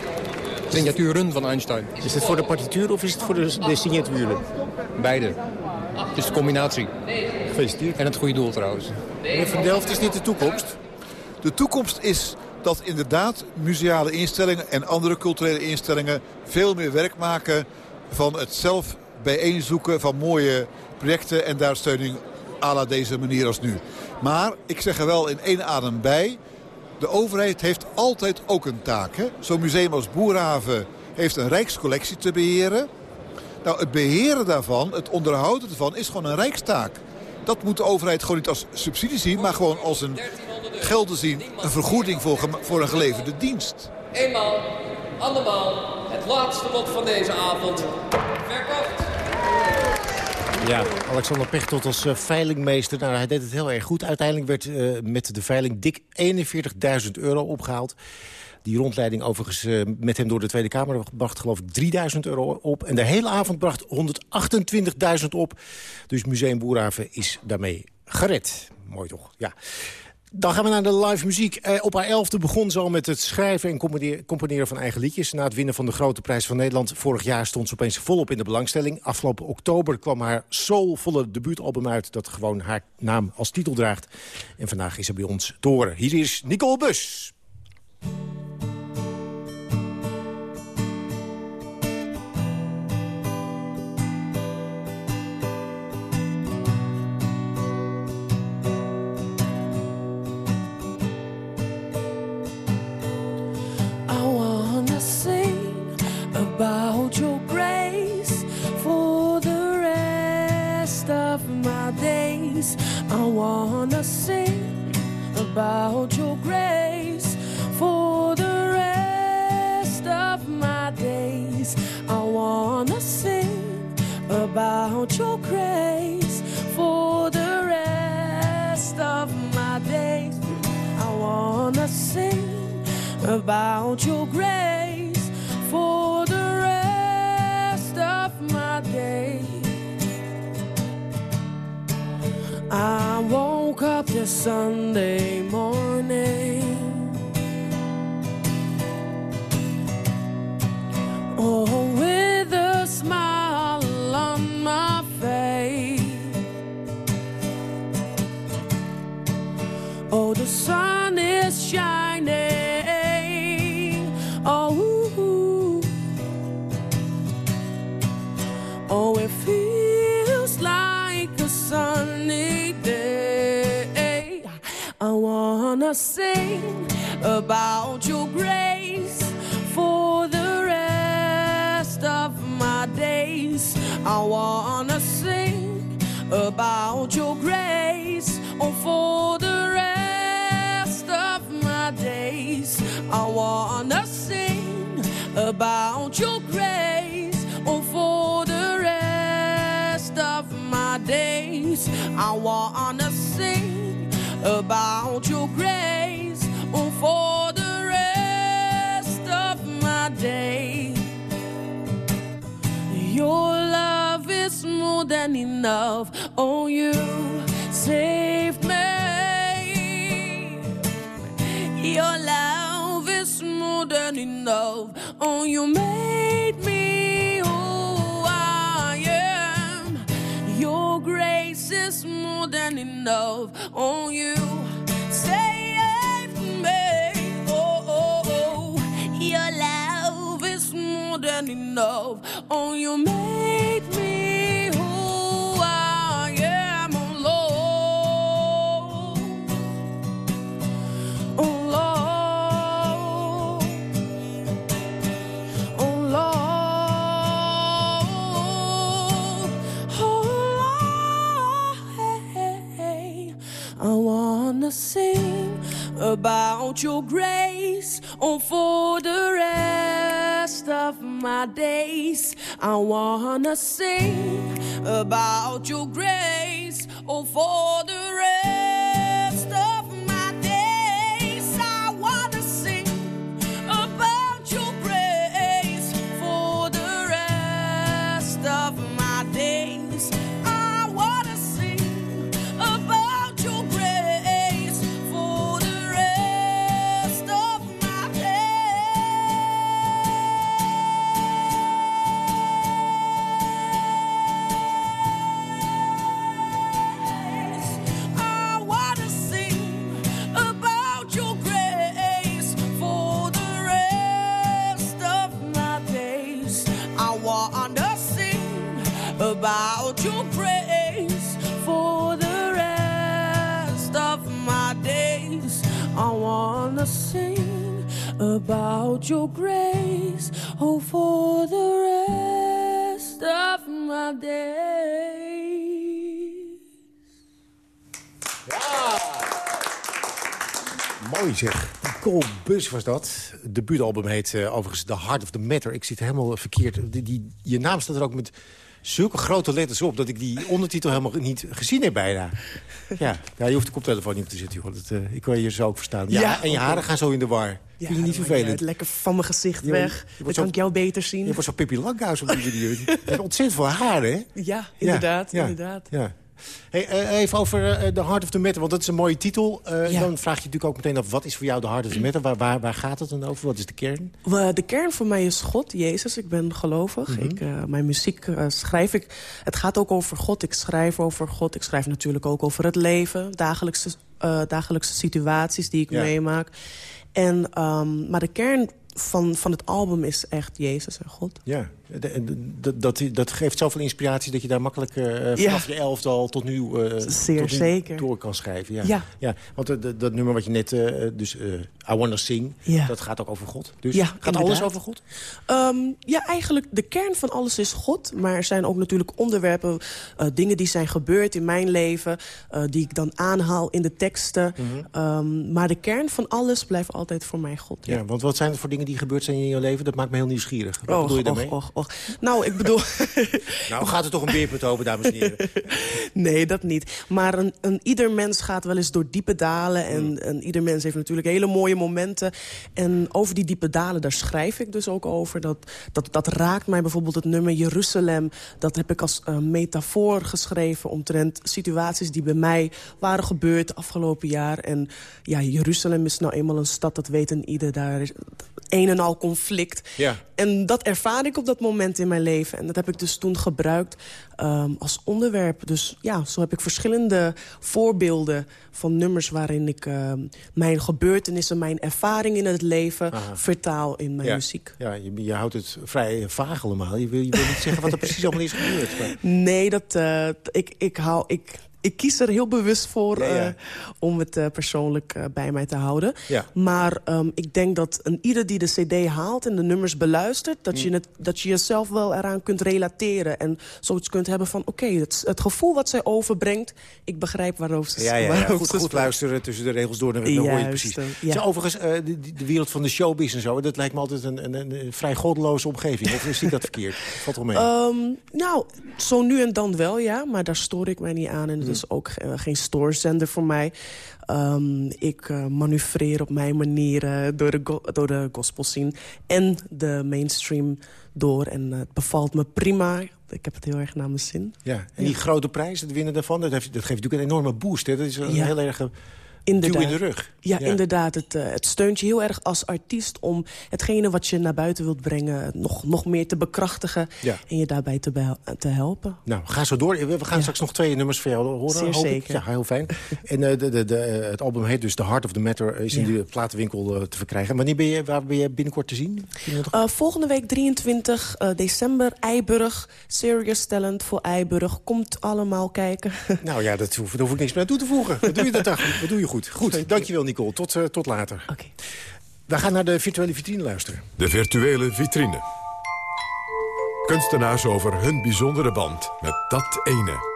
Speaker 27: signaturen van Einstein.
Speaker 12: Is het voor de partituur of is het voor de, de signaturen?
Speaker 27: Beide. Het is de combinatie.
Speaker 12: Gefeliciteerd.
Speaker 27: En het goede doel trouwens.
Speaker 12: Meneer Van Delft, is dit de toekomst?
Speaker 23: De toekomst is dat inderdaad museale instellingen en andere culturele instellingen veel meer werk maken van het zelf bijeenzoeken van mooie projecten en daar steuning à la deze manier als nu. Maar ik zeg er wel in één adem bij, de overheid heeft altijd ook een taak. Zo'n museum als Boerhaven heeft een rijkscollectie te beheren. Nou, het beheren daarvan, het onderhouden ervan, is gewoon een rijkstaak. Dat moet de overheid gewoon niet als subsidie zien, maar gewoon als een gelden zien. Een vergoeding voor, voor een geleverde dienst.
Speaker 25: Eenmaal, andermaal, het laatste lot van deze avond. Verkocht.
Speaker 12: Ja, Alexander Pechtold als eh, veilingmeester. Nou, hij deed het heel erg goed. Uiteindelijk werd eh, met de veiling dik 41.000 euro opgehaald. Die rondleiding overigens eh, met hem door de Tweede Kamer bracht geloof ik 3000 euro op. En de hele avond bracht 128.000 op. Dus Museum Boerhaven is daarmee gered. Mooi toch? Ja. Dan gaan we naar de live muziek. Eh, op haar elfde begon ze al met het schrijven en componeren, van eigen liedjes. Na het winnen van de Grote Prijs van Nederland vorig jaar stond ze opeens volop in de belangstelling. Afgelopen oktober kwam haar soulvolle debuutalbum uit... dat gewoon haar naam als titel draagt. En vandaag is ze bij ons te horen. Hier is Nicole Bus.
Speaker 13: Days. I wanna sing about your grace for the rest of my days. I wanna sing about your grace for the rest of my days. I wanna sing about your grace for the rest of my days. I woke up this Sunday morning. Oh, with a smile on my face. Oh, the sun is shining. Sing about your grace for the rest of my days. I wanna sing about your grace oh, for the rest of my days. I wanna sing about your grace oh, for the rest of my days. I wanna sing about your grace oh, for the rest of my day. Your love is more than enough. Oh, you saved me. Your love is more than enough. Oh, you made me is more than enough. Oh, you saved me. Oh, oh, oh. Your love is more than enough. Oh, you made me sing about your grace oh, for the rest of my days. I wanna sing about your grace oh, for the
Speaker 12: Mooi zeg. Nicole Bus was dat. Het debuutalbum heet eh, overigens The Heart of the Matter. Ik zit helemaal verkeerd. Die, die, je naam staat er ook met zulke grote letters op... dat ik die ondertitel helemaal niet gezien heb bijna. Ja, ja je hoeft de koptelefoon niet op te zetten. Joh. Dat, eh, ik kan je zo ook verstaan. Ja,
Speaker 13: Ja,
Speaker 12: en je haren gaan zo in de war.
Speaker 13: Ja,
Speaker 12: Vind je niet
Speaker 13: dat
Speaker 12: vervelend?
Speaker 13: Lekker van mijn gezicht
Speaker 12: Je-
Speaker 13: weg.
Speaker 12: je
Speaker 13: Dan kan ik jou beter zien.
Speaker 12: Je wordt zo Pippi Langkous op die video. Je hebt ontzettend veel haren, hè?
Speaker 13: Ja, inderdaad.
Speaker 12: ja,
Speaker 13: inderdaad.
Speaker 12: Ja. Hey, eh, even over eh, The Heart of the Matter, want dat is een mooie titel. Eh,
Speaker 13: Ja.
Speaker 12: Dan vraag je natuurlijk ook meteen af, wat is voor jou The Heart of the Matter? Waar, waar, waar gaat het dan over? Wat is de kern?
Speaker 13: De kern voor mij is God, Jezus. Ik ben gelovig.
Speaker 12: Mhm.
Speaker 13: ik, eh, mijn muziek eh, schrijf ik. Het gaat ook over God. Ik schrijf over God. Ik schrijf natuurlijk ook over het leven. Dagelijkse, eh, dagelijkse situaties die ik
Speaker 12: Ja.
Speaker 13: meemaak. En, ehm, maar de kern van, van het album is echt Jezus en God.
Speaker 12: Ja, de- dat, dat geeft zoveel inspiratie dat je daar makkelijk eh, vanaf je elftal tot nu, eh,
Speaker 13: Zeer
Speaker 12: tot nu
Speaker 13: zeker.
Speaker 12: door kan schrijven. Ja.
Speaker 13: Ja.
Speaker 12: Ja, want eh, dat- dat nummer wat je net, dus I Wanna Sing,
Speaker 13: Ja.
Speaker 12: dat gaat ook over God. Dus
Speaker 13: Ja,
Speaker 12: gaat alles over God?
Speaker 13: Ehm, ja, eigenlijk de kern van alles is God. Maar er zijn ook natuurlijk onderwerpen, eh, dingen die zijn gebeurd in mijn leven... eh, die ik dan aanhaal in de teksten.
Speaker 12: Mhm.
Speaker 13: Ehm, maar de kern van alles blijft altijd voor mij God.
Speaker 12: Ja. want wat zijn het voor dingen die gebeurd zijn in je leven? Dat maakt me heel nieuwsgierig. Wat
Speaker 13: Och,
Speaker 12: bedoel je daarmee?
Speaker 13: och, och. Nou, ik bedoel... <laughs>
Speaker 12: Nou, gaat er toch een beerput over, dames en heren. <laughs>
Speaker 13: Nee, dat niet. Maar een, een, ieder mens gaat wel eens door diepe dalen. En,
Speaker 12: Mm.
Speaker 13: en ieder mens heeft natuurlijk hele mooie momenten. En over die diepe dalen, daar schrijf ik dus ook over. Dat, dat, dat raakt mij bijvoorbeeld het nummer Jeruzalem. Dat heb ik als eh, metafoor geschreven... omtrent situaties die bij mij waren gebeurd afgelopen jaar. En ja, Jeruzalem is nou eenmaal een stad, dat weet een ieder. Daar een en al conflict.
Speaker 12: Ja.
Speaker 13: En dat ervaar ik op dat moment in mijn leven. En dat heb ik dus toen gebruikt ehm, als onderwerp. Dus ja, zo heb ik verschillende voorbeelden van nummers... waarin ik ehm, mijn gebeurtenissen, mijn ervaring in het leven...
Speaker 12: Aha.
Speaker 13: vertaal in mijn
Speaker 12: ja.
Speaker 13: muziek.
Speaker 12: Ja, je, je houdt het vrij vaag allemaal. Je wil, je wil niet zeggen wat er precies allemaal is gebeurd. Maar- <laughs>
Speaker 13: Nee, dat, eh, ik, ik, hou, ik, ik kies er heel bewust voor
Speaker 12: Ja, ja.
Speaker 13: eh, om het eh, persoonlijk eh, bij mij te houden.
Speaker 12: Ja.
Speaker 13: Maar ehm, ik denk dat een ieder die de cd haalt en de nummers beluistert... dat,
Speaker 12: Mm.
Speaker 13: je, het, dat je jezelf wel eraan kunt relateren. En zoiets kunt hebben van, oké, het, het gevoel wat zij overbrengt... ik begrijp waarover ze
Speaker 12: Ja, ja, ja. Goed, goed luisteren tussen de regels door, dan, dan hoor je het precies.
Speaker 13: ja.
Speaker 12: Overigens, de, de- wereld van de showbiz en zo... dat lijkt me altijd een, een, een, vrij goddeloze omgeving. Of zie ik dat verkeerd? <laughs> Valt wel mee.
Speaker 13: Ehm, nou, zo nu en dan wel, ja. Maar daar stoor ik mij niet aan. En het is ook eh, geen stoorzender voor mij. Ehm, ik eh, manoeuvreer op mijn manier eh, door, de door de gospel scene en de mainstream door. En het bevalt me prima. Ik heb het heel erg naar mijn zin.
Speaker 12: ja. En die grote prijs, het winnen daarvan, dat, heeft, dat geeft natuurlijk een enorme boost. Hè? Dat is een
Speaker 13: Ja.
Speaker 12: heel erg...
Speaker 13: Inderdaad.
Speaker 12: in de rug.
Speaker 13: Ja,
Speaker 12: Ja.
Speaker 13: inderdaad. Het, eh, het steunt je heel erg als artiest om hetgene wat je naar buiten wilt brengen... nog, nog meer te bekrachtigen
Speaker 12: Ja.
Speaker 13: en je daarbij te, te helpen.
Speaker 12: Nou, ga zo door. We gaan straks nog twee nummers van jou horen.
Speaker 13: Zeer
Speaker 12: hoop ik.
Speaker 13: zeker.
Speaker 12: Ja, heel fijn. <laughs> en eh, de, de, de, eh, het album heet dus The Heart of the Matter. Is in de platenwinkel te verkrijgen. Wanneer ben je, waar ben je binnenkort te zien?
Speaker 13: Uh, volgende week 23 uh, december, Eiburg. Serious Talent voor Eiburg. Komt allemaal kijken.
Speaker 12: Nou ja, dat hoef, daar hoef ik niks meer aan toe te voegen. Wat doe je dat, dag? <laughs> Wat doe je goed? Goed, dankjewel Nicole. Tot, eh, tot later.
Speaker 13: Oké.
Speaker 12: We gaan naar de virtuele vitrine luisteren.
Speaker 5: De virtuele vitrine. Kunstenaars over hun bijzondere band met dat ene.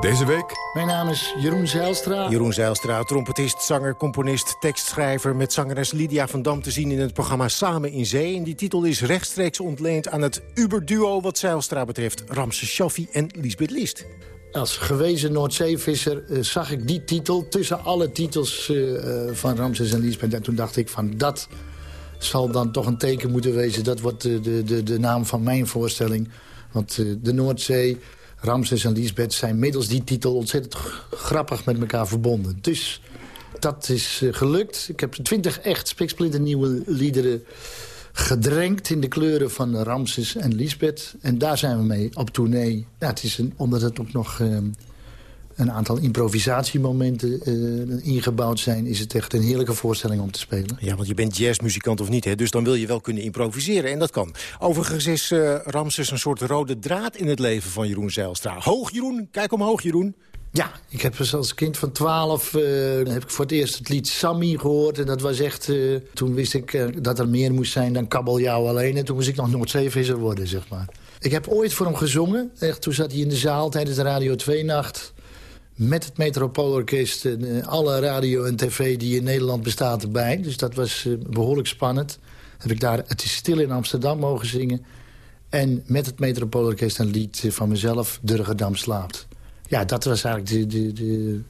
Speaker 5: Deze week
Speaker 28: Mijn naam is Jeroen Zijlstra.
Speaker 12: Jeroen Zijlstra, trompetist, zanger, componist, tekstschrijver... met zangeres Lydia van Dam te zien in het programma Samen in Zee. En die titel is rechtstreeks ontleend aan het uberduo wat Zijlstra betreft... Ramse Shaffi en Lisbeth List.
Speaker 28: Als gewezen Noordzeevisser eh, zag ik die titel tussen alle titels eh, eh, van Ramses en Liesbeth. En toen dacht ik van dat zal dan toch een teken moeten wezen. Dat wordt de, de, de, de naam van mijn voorstelling. Want de Noordzee, Ramses en Liesbeth zijn middels die titel ontzettend grappig met elkaar verbonden. Dus dat is gelukt. Ik heb twintig echt spiksplinternieuwe liederen gedrenkt in de kleuren van Ramses en Lisbeth. En daar zijn we mee op tournee. Ja, is een, omdat het ook nog eh, een aantal improvisatiemomenten eh, ingebouwd zijn... is het echt een heerlijke voorstelling om te spelen.
Speaker 12: Ja, want je bent jazzmuzikant of niet, hè? dus dan wil je wel kunnen improviseren. En dat kan. Overigens is uh, Ramses een soort rode draad in het leven van Jeroen Zeilstra. Hoog, Jeroen. Kijk omhoog, Jeroen.
Speaker 28: Ja, ik heb dus als kind van twaalf... Uh, heb ik voor het eerst het lied Sammy gehoord. En dat was echt... Uh, toen wist ik uh, dat er meer moest zijn dan kabeljauw alleen. En toen moest ik nog Noordzeevisser worden, zeg maar. Ik heb ooit voor hem gezongen. Echt, toen zat hij in de zaal tijdens de Radio 2-nacht met het Metropoolorkest en alle radio en tv die in Nederland bestaat erbij. Dus dat was behoorlijk spannend. Heb ik daar Het is stil in Amsterdam mogen zingen. En met het Metropoolorkest een lied van mezelf, Durgedam slaapt. Ja, dat was eigenlijk de, de, de,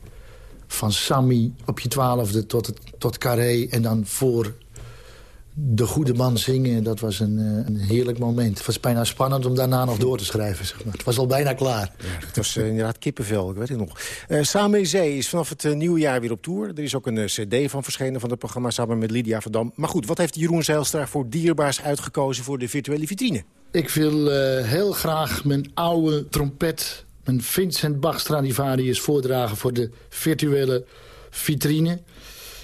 Speaker 28: van Sammy op je twaalfde tot, het, tot Carré... en dan voor de goede man zingen. Dat was een, een heerlijk moment. Het was bijna spannend om daarna nog door te schrijven. Zeg maar. Het was al bijna klaar.
Speaker 12: Ja, het was uh, inderdaad kippenvel, ik weet het nog. Uh, Samen Zee is vanaf het uh, nieuwe jaar weer op tour. Er is ook een cd van verschenen van het programma samen met Lydia Verdam. Maar goed, wat heeft Jeroen Zijlstra voor dierbaars uitgekozen voor de virtuele vitrine?
Speaker 28: Ik wil heel graag mijn oude trompet mijn Vincent Bach Stradivarius voordragen voor de virtuele vitrine.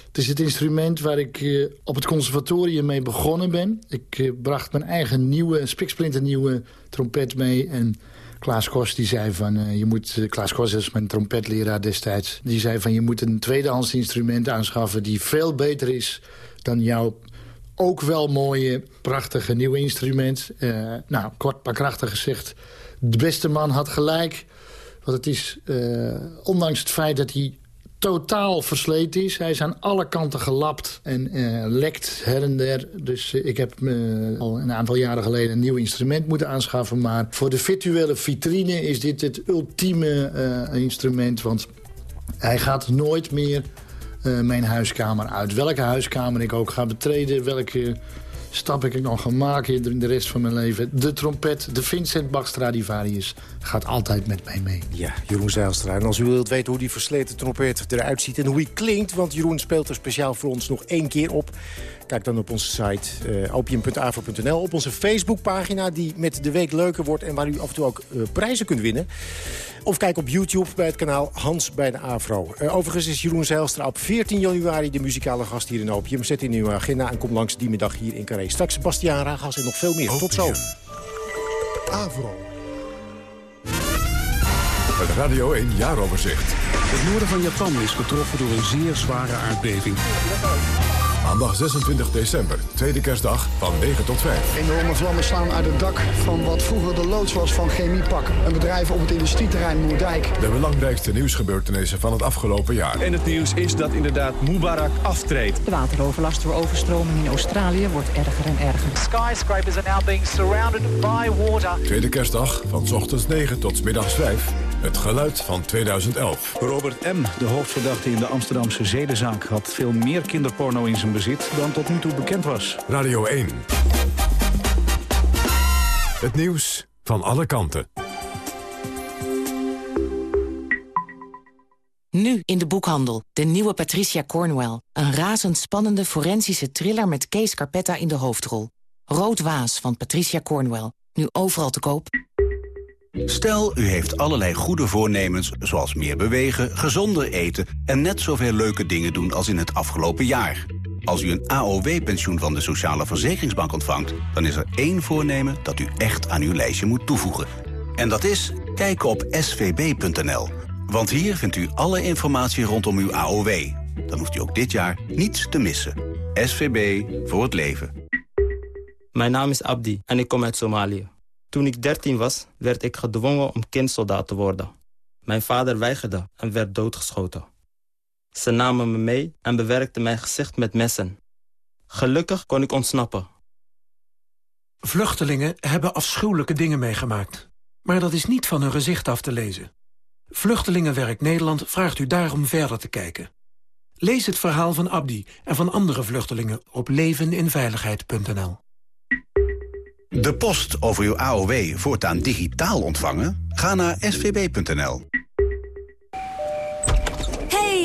Speaker 28: Het is het instrument waar ik uh, op het conservatorium mee begonnen ben. Ik uh, bracht mijn eigen nieuwe, spiksplinternieuwe trompet mee. En Klaas Kos die zei van, uh, je moet, Klaas Kos is mijn trompetleraar destijds. Die zei van, je moet een tweedehands instrument aanschaffen die veel beter is dan jouw ook wel mooie, prachtige nieuwe instrument. nou, kort maar krachtig gezegd, de beste man had gelijk. Want het is, uh, ondanks het feit dat hij totaal versleten is. Hij is aan alle kanten gelapt en uh, lekt her en der. Dus uh, ik heb al een aantal jaren geleden een nieuw instrument moeten aanschaffen. Maar voor de virtuele vitrine is dit het ultieme instrument. Want hij gaat nooit meer mijn huiskamer uit. Welke huiskamer ik ook ga betreden, welke stap ik nog gaan maken in de rest van mijn leven. De trompet, de Vincent Bach Stradivarius, gaat altijd met mij mee.
Speaker 12: Ja, Jeroen Zijlstra. En als u wilt weten hoe die versleten trompet eruit ziet en hoe hij klinkt... want Jeroen speelt er speciaal voor ons nog één keer op... Kijk dan op onze site uh. Op onze Facebookpagina die met de week leuker wordt... en waar u af en toe ook uh, prijzen kunt winnen. Of kijk op YouTube bij het kanaal Hans bij de Avro. Uh, overigens is Jeroen Zijlstra op 14 januari de muzikale gast hier in Opium. Zet in uw agenda en kom langs die middag hier in Carré. Straks Sebastiaan Ragas en nog veel meer. Tot zo.
Speaker 5: Avro. Het Radio 1 Jaaroverzicht.
Speaker 29: Het noorden van Japan is getroffen door een zeer zware aardbeving.
Speaker 5: Maandag 26 december, tweede kerstdag van 9 tot 5.
Speaker 30: Enorme vlammen slaan uit het dak van wat vroeger de loods was van Chemiepak. Een bedrijf op het industrieterrein Moerdijk.
Speaker 5: De belangrijkste nieuwsgebeurtenissen van het afgelopen jaar.
Speaker 31: En het nieuws is dat inderdaad Mubarak aftreedt.
Speaker 32: De wateroverlast door overstroming in Australië wordt erger en erger.
Speaker 33: Skyscrapers are now being surrounded by water.
Speaker 5: Tweede kerstdag van s ochtends 9 tot middags 5. Het geluid van 2011.
Speaker 29: Robert M., de hoofdverdachte in de Amsterdamse zedenzaak... had veel meer kinderporno in zijn bezit dan tot nu toe bekend was.
Speaker 5: Radio 1. Het nieuws van alle kanten.
Speaker 32: Nu in de boekhandel. De nieuwe Patricia Cornwell. Een razendspannende forensische thriller met Kees Carpetta in de hoofdrol. Rood Waas van Patricia Cornwell. Nu overal te koop.
Speaker 22: Stel, u heeft allerlei goede voornemens, zoals meer bewegen, gezonder eten... en net zoveel leuke dingen doen als in het afgelopen jaar. Als u een AOW-pensioen van de Sociale Verzekeringsbank ontvangt... dan is er één voornemen dat u echt aan uw lijstje moet toevoegen. En dat is kijken op svb.nl. Want hier vindt u alle informatie rondom uw AOW. Dan hoeft u ook dit jaar niets te missen. SVB voor het leven.
Speaker 26: Mijn naam is Abdi en ik kom uit Somalië. Toen ik 13 was, werd ik gedwongen om kindsoldaat te worden. Mijn vader weigerde en werd doodgeschoten. Ze namen me mee en bewerkten mijn gezicht met messen. Gelukkig kon ik ontsnappen.
Speaker 34: Vluchtelingen hebben afschuwelijke dingen meegemaakt. Maar dat is niet van hun gezicht af te lezen. Vluchtelingenwerk Nederland vraagt u daarom verder te kijken. Lees het verhaal van Abdi en van andere vluchtelingen op leveninveiligheid.nl.
Speaker 22: De post over uw AOW voortaan digitaal ontvangen? Ga naar svb.nl.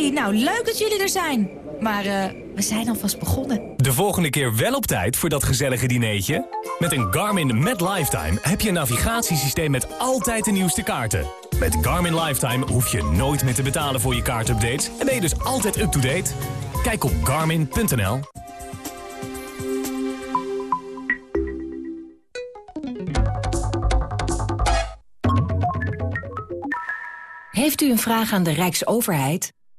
Speaker 35: Hey, nou leuk dat jullie er zijn. Maar uh, we zijn alvast begonnen.
Speaker 36: De volgende keer wel op tijd voor dat gezellige dineetje? Met een Garmin Met Lifetime heb je een navigatiesysteem met altijd de nieuwste kaarten. Met Garmin Lifetime hoef je nooit meer te betalen voor je kaartupdates... en ben je dus altijd up-to-date. Kijk op garmin.nl.
Speaker 37: Heeft u een vraag aan de Rijksoverheid?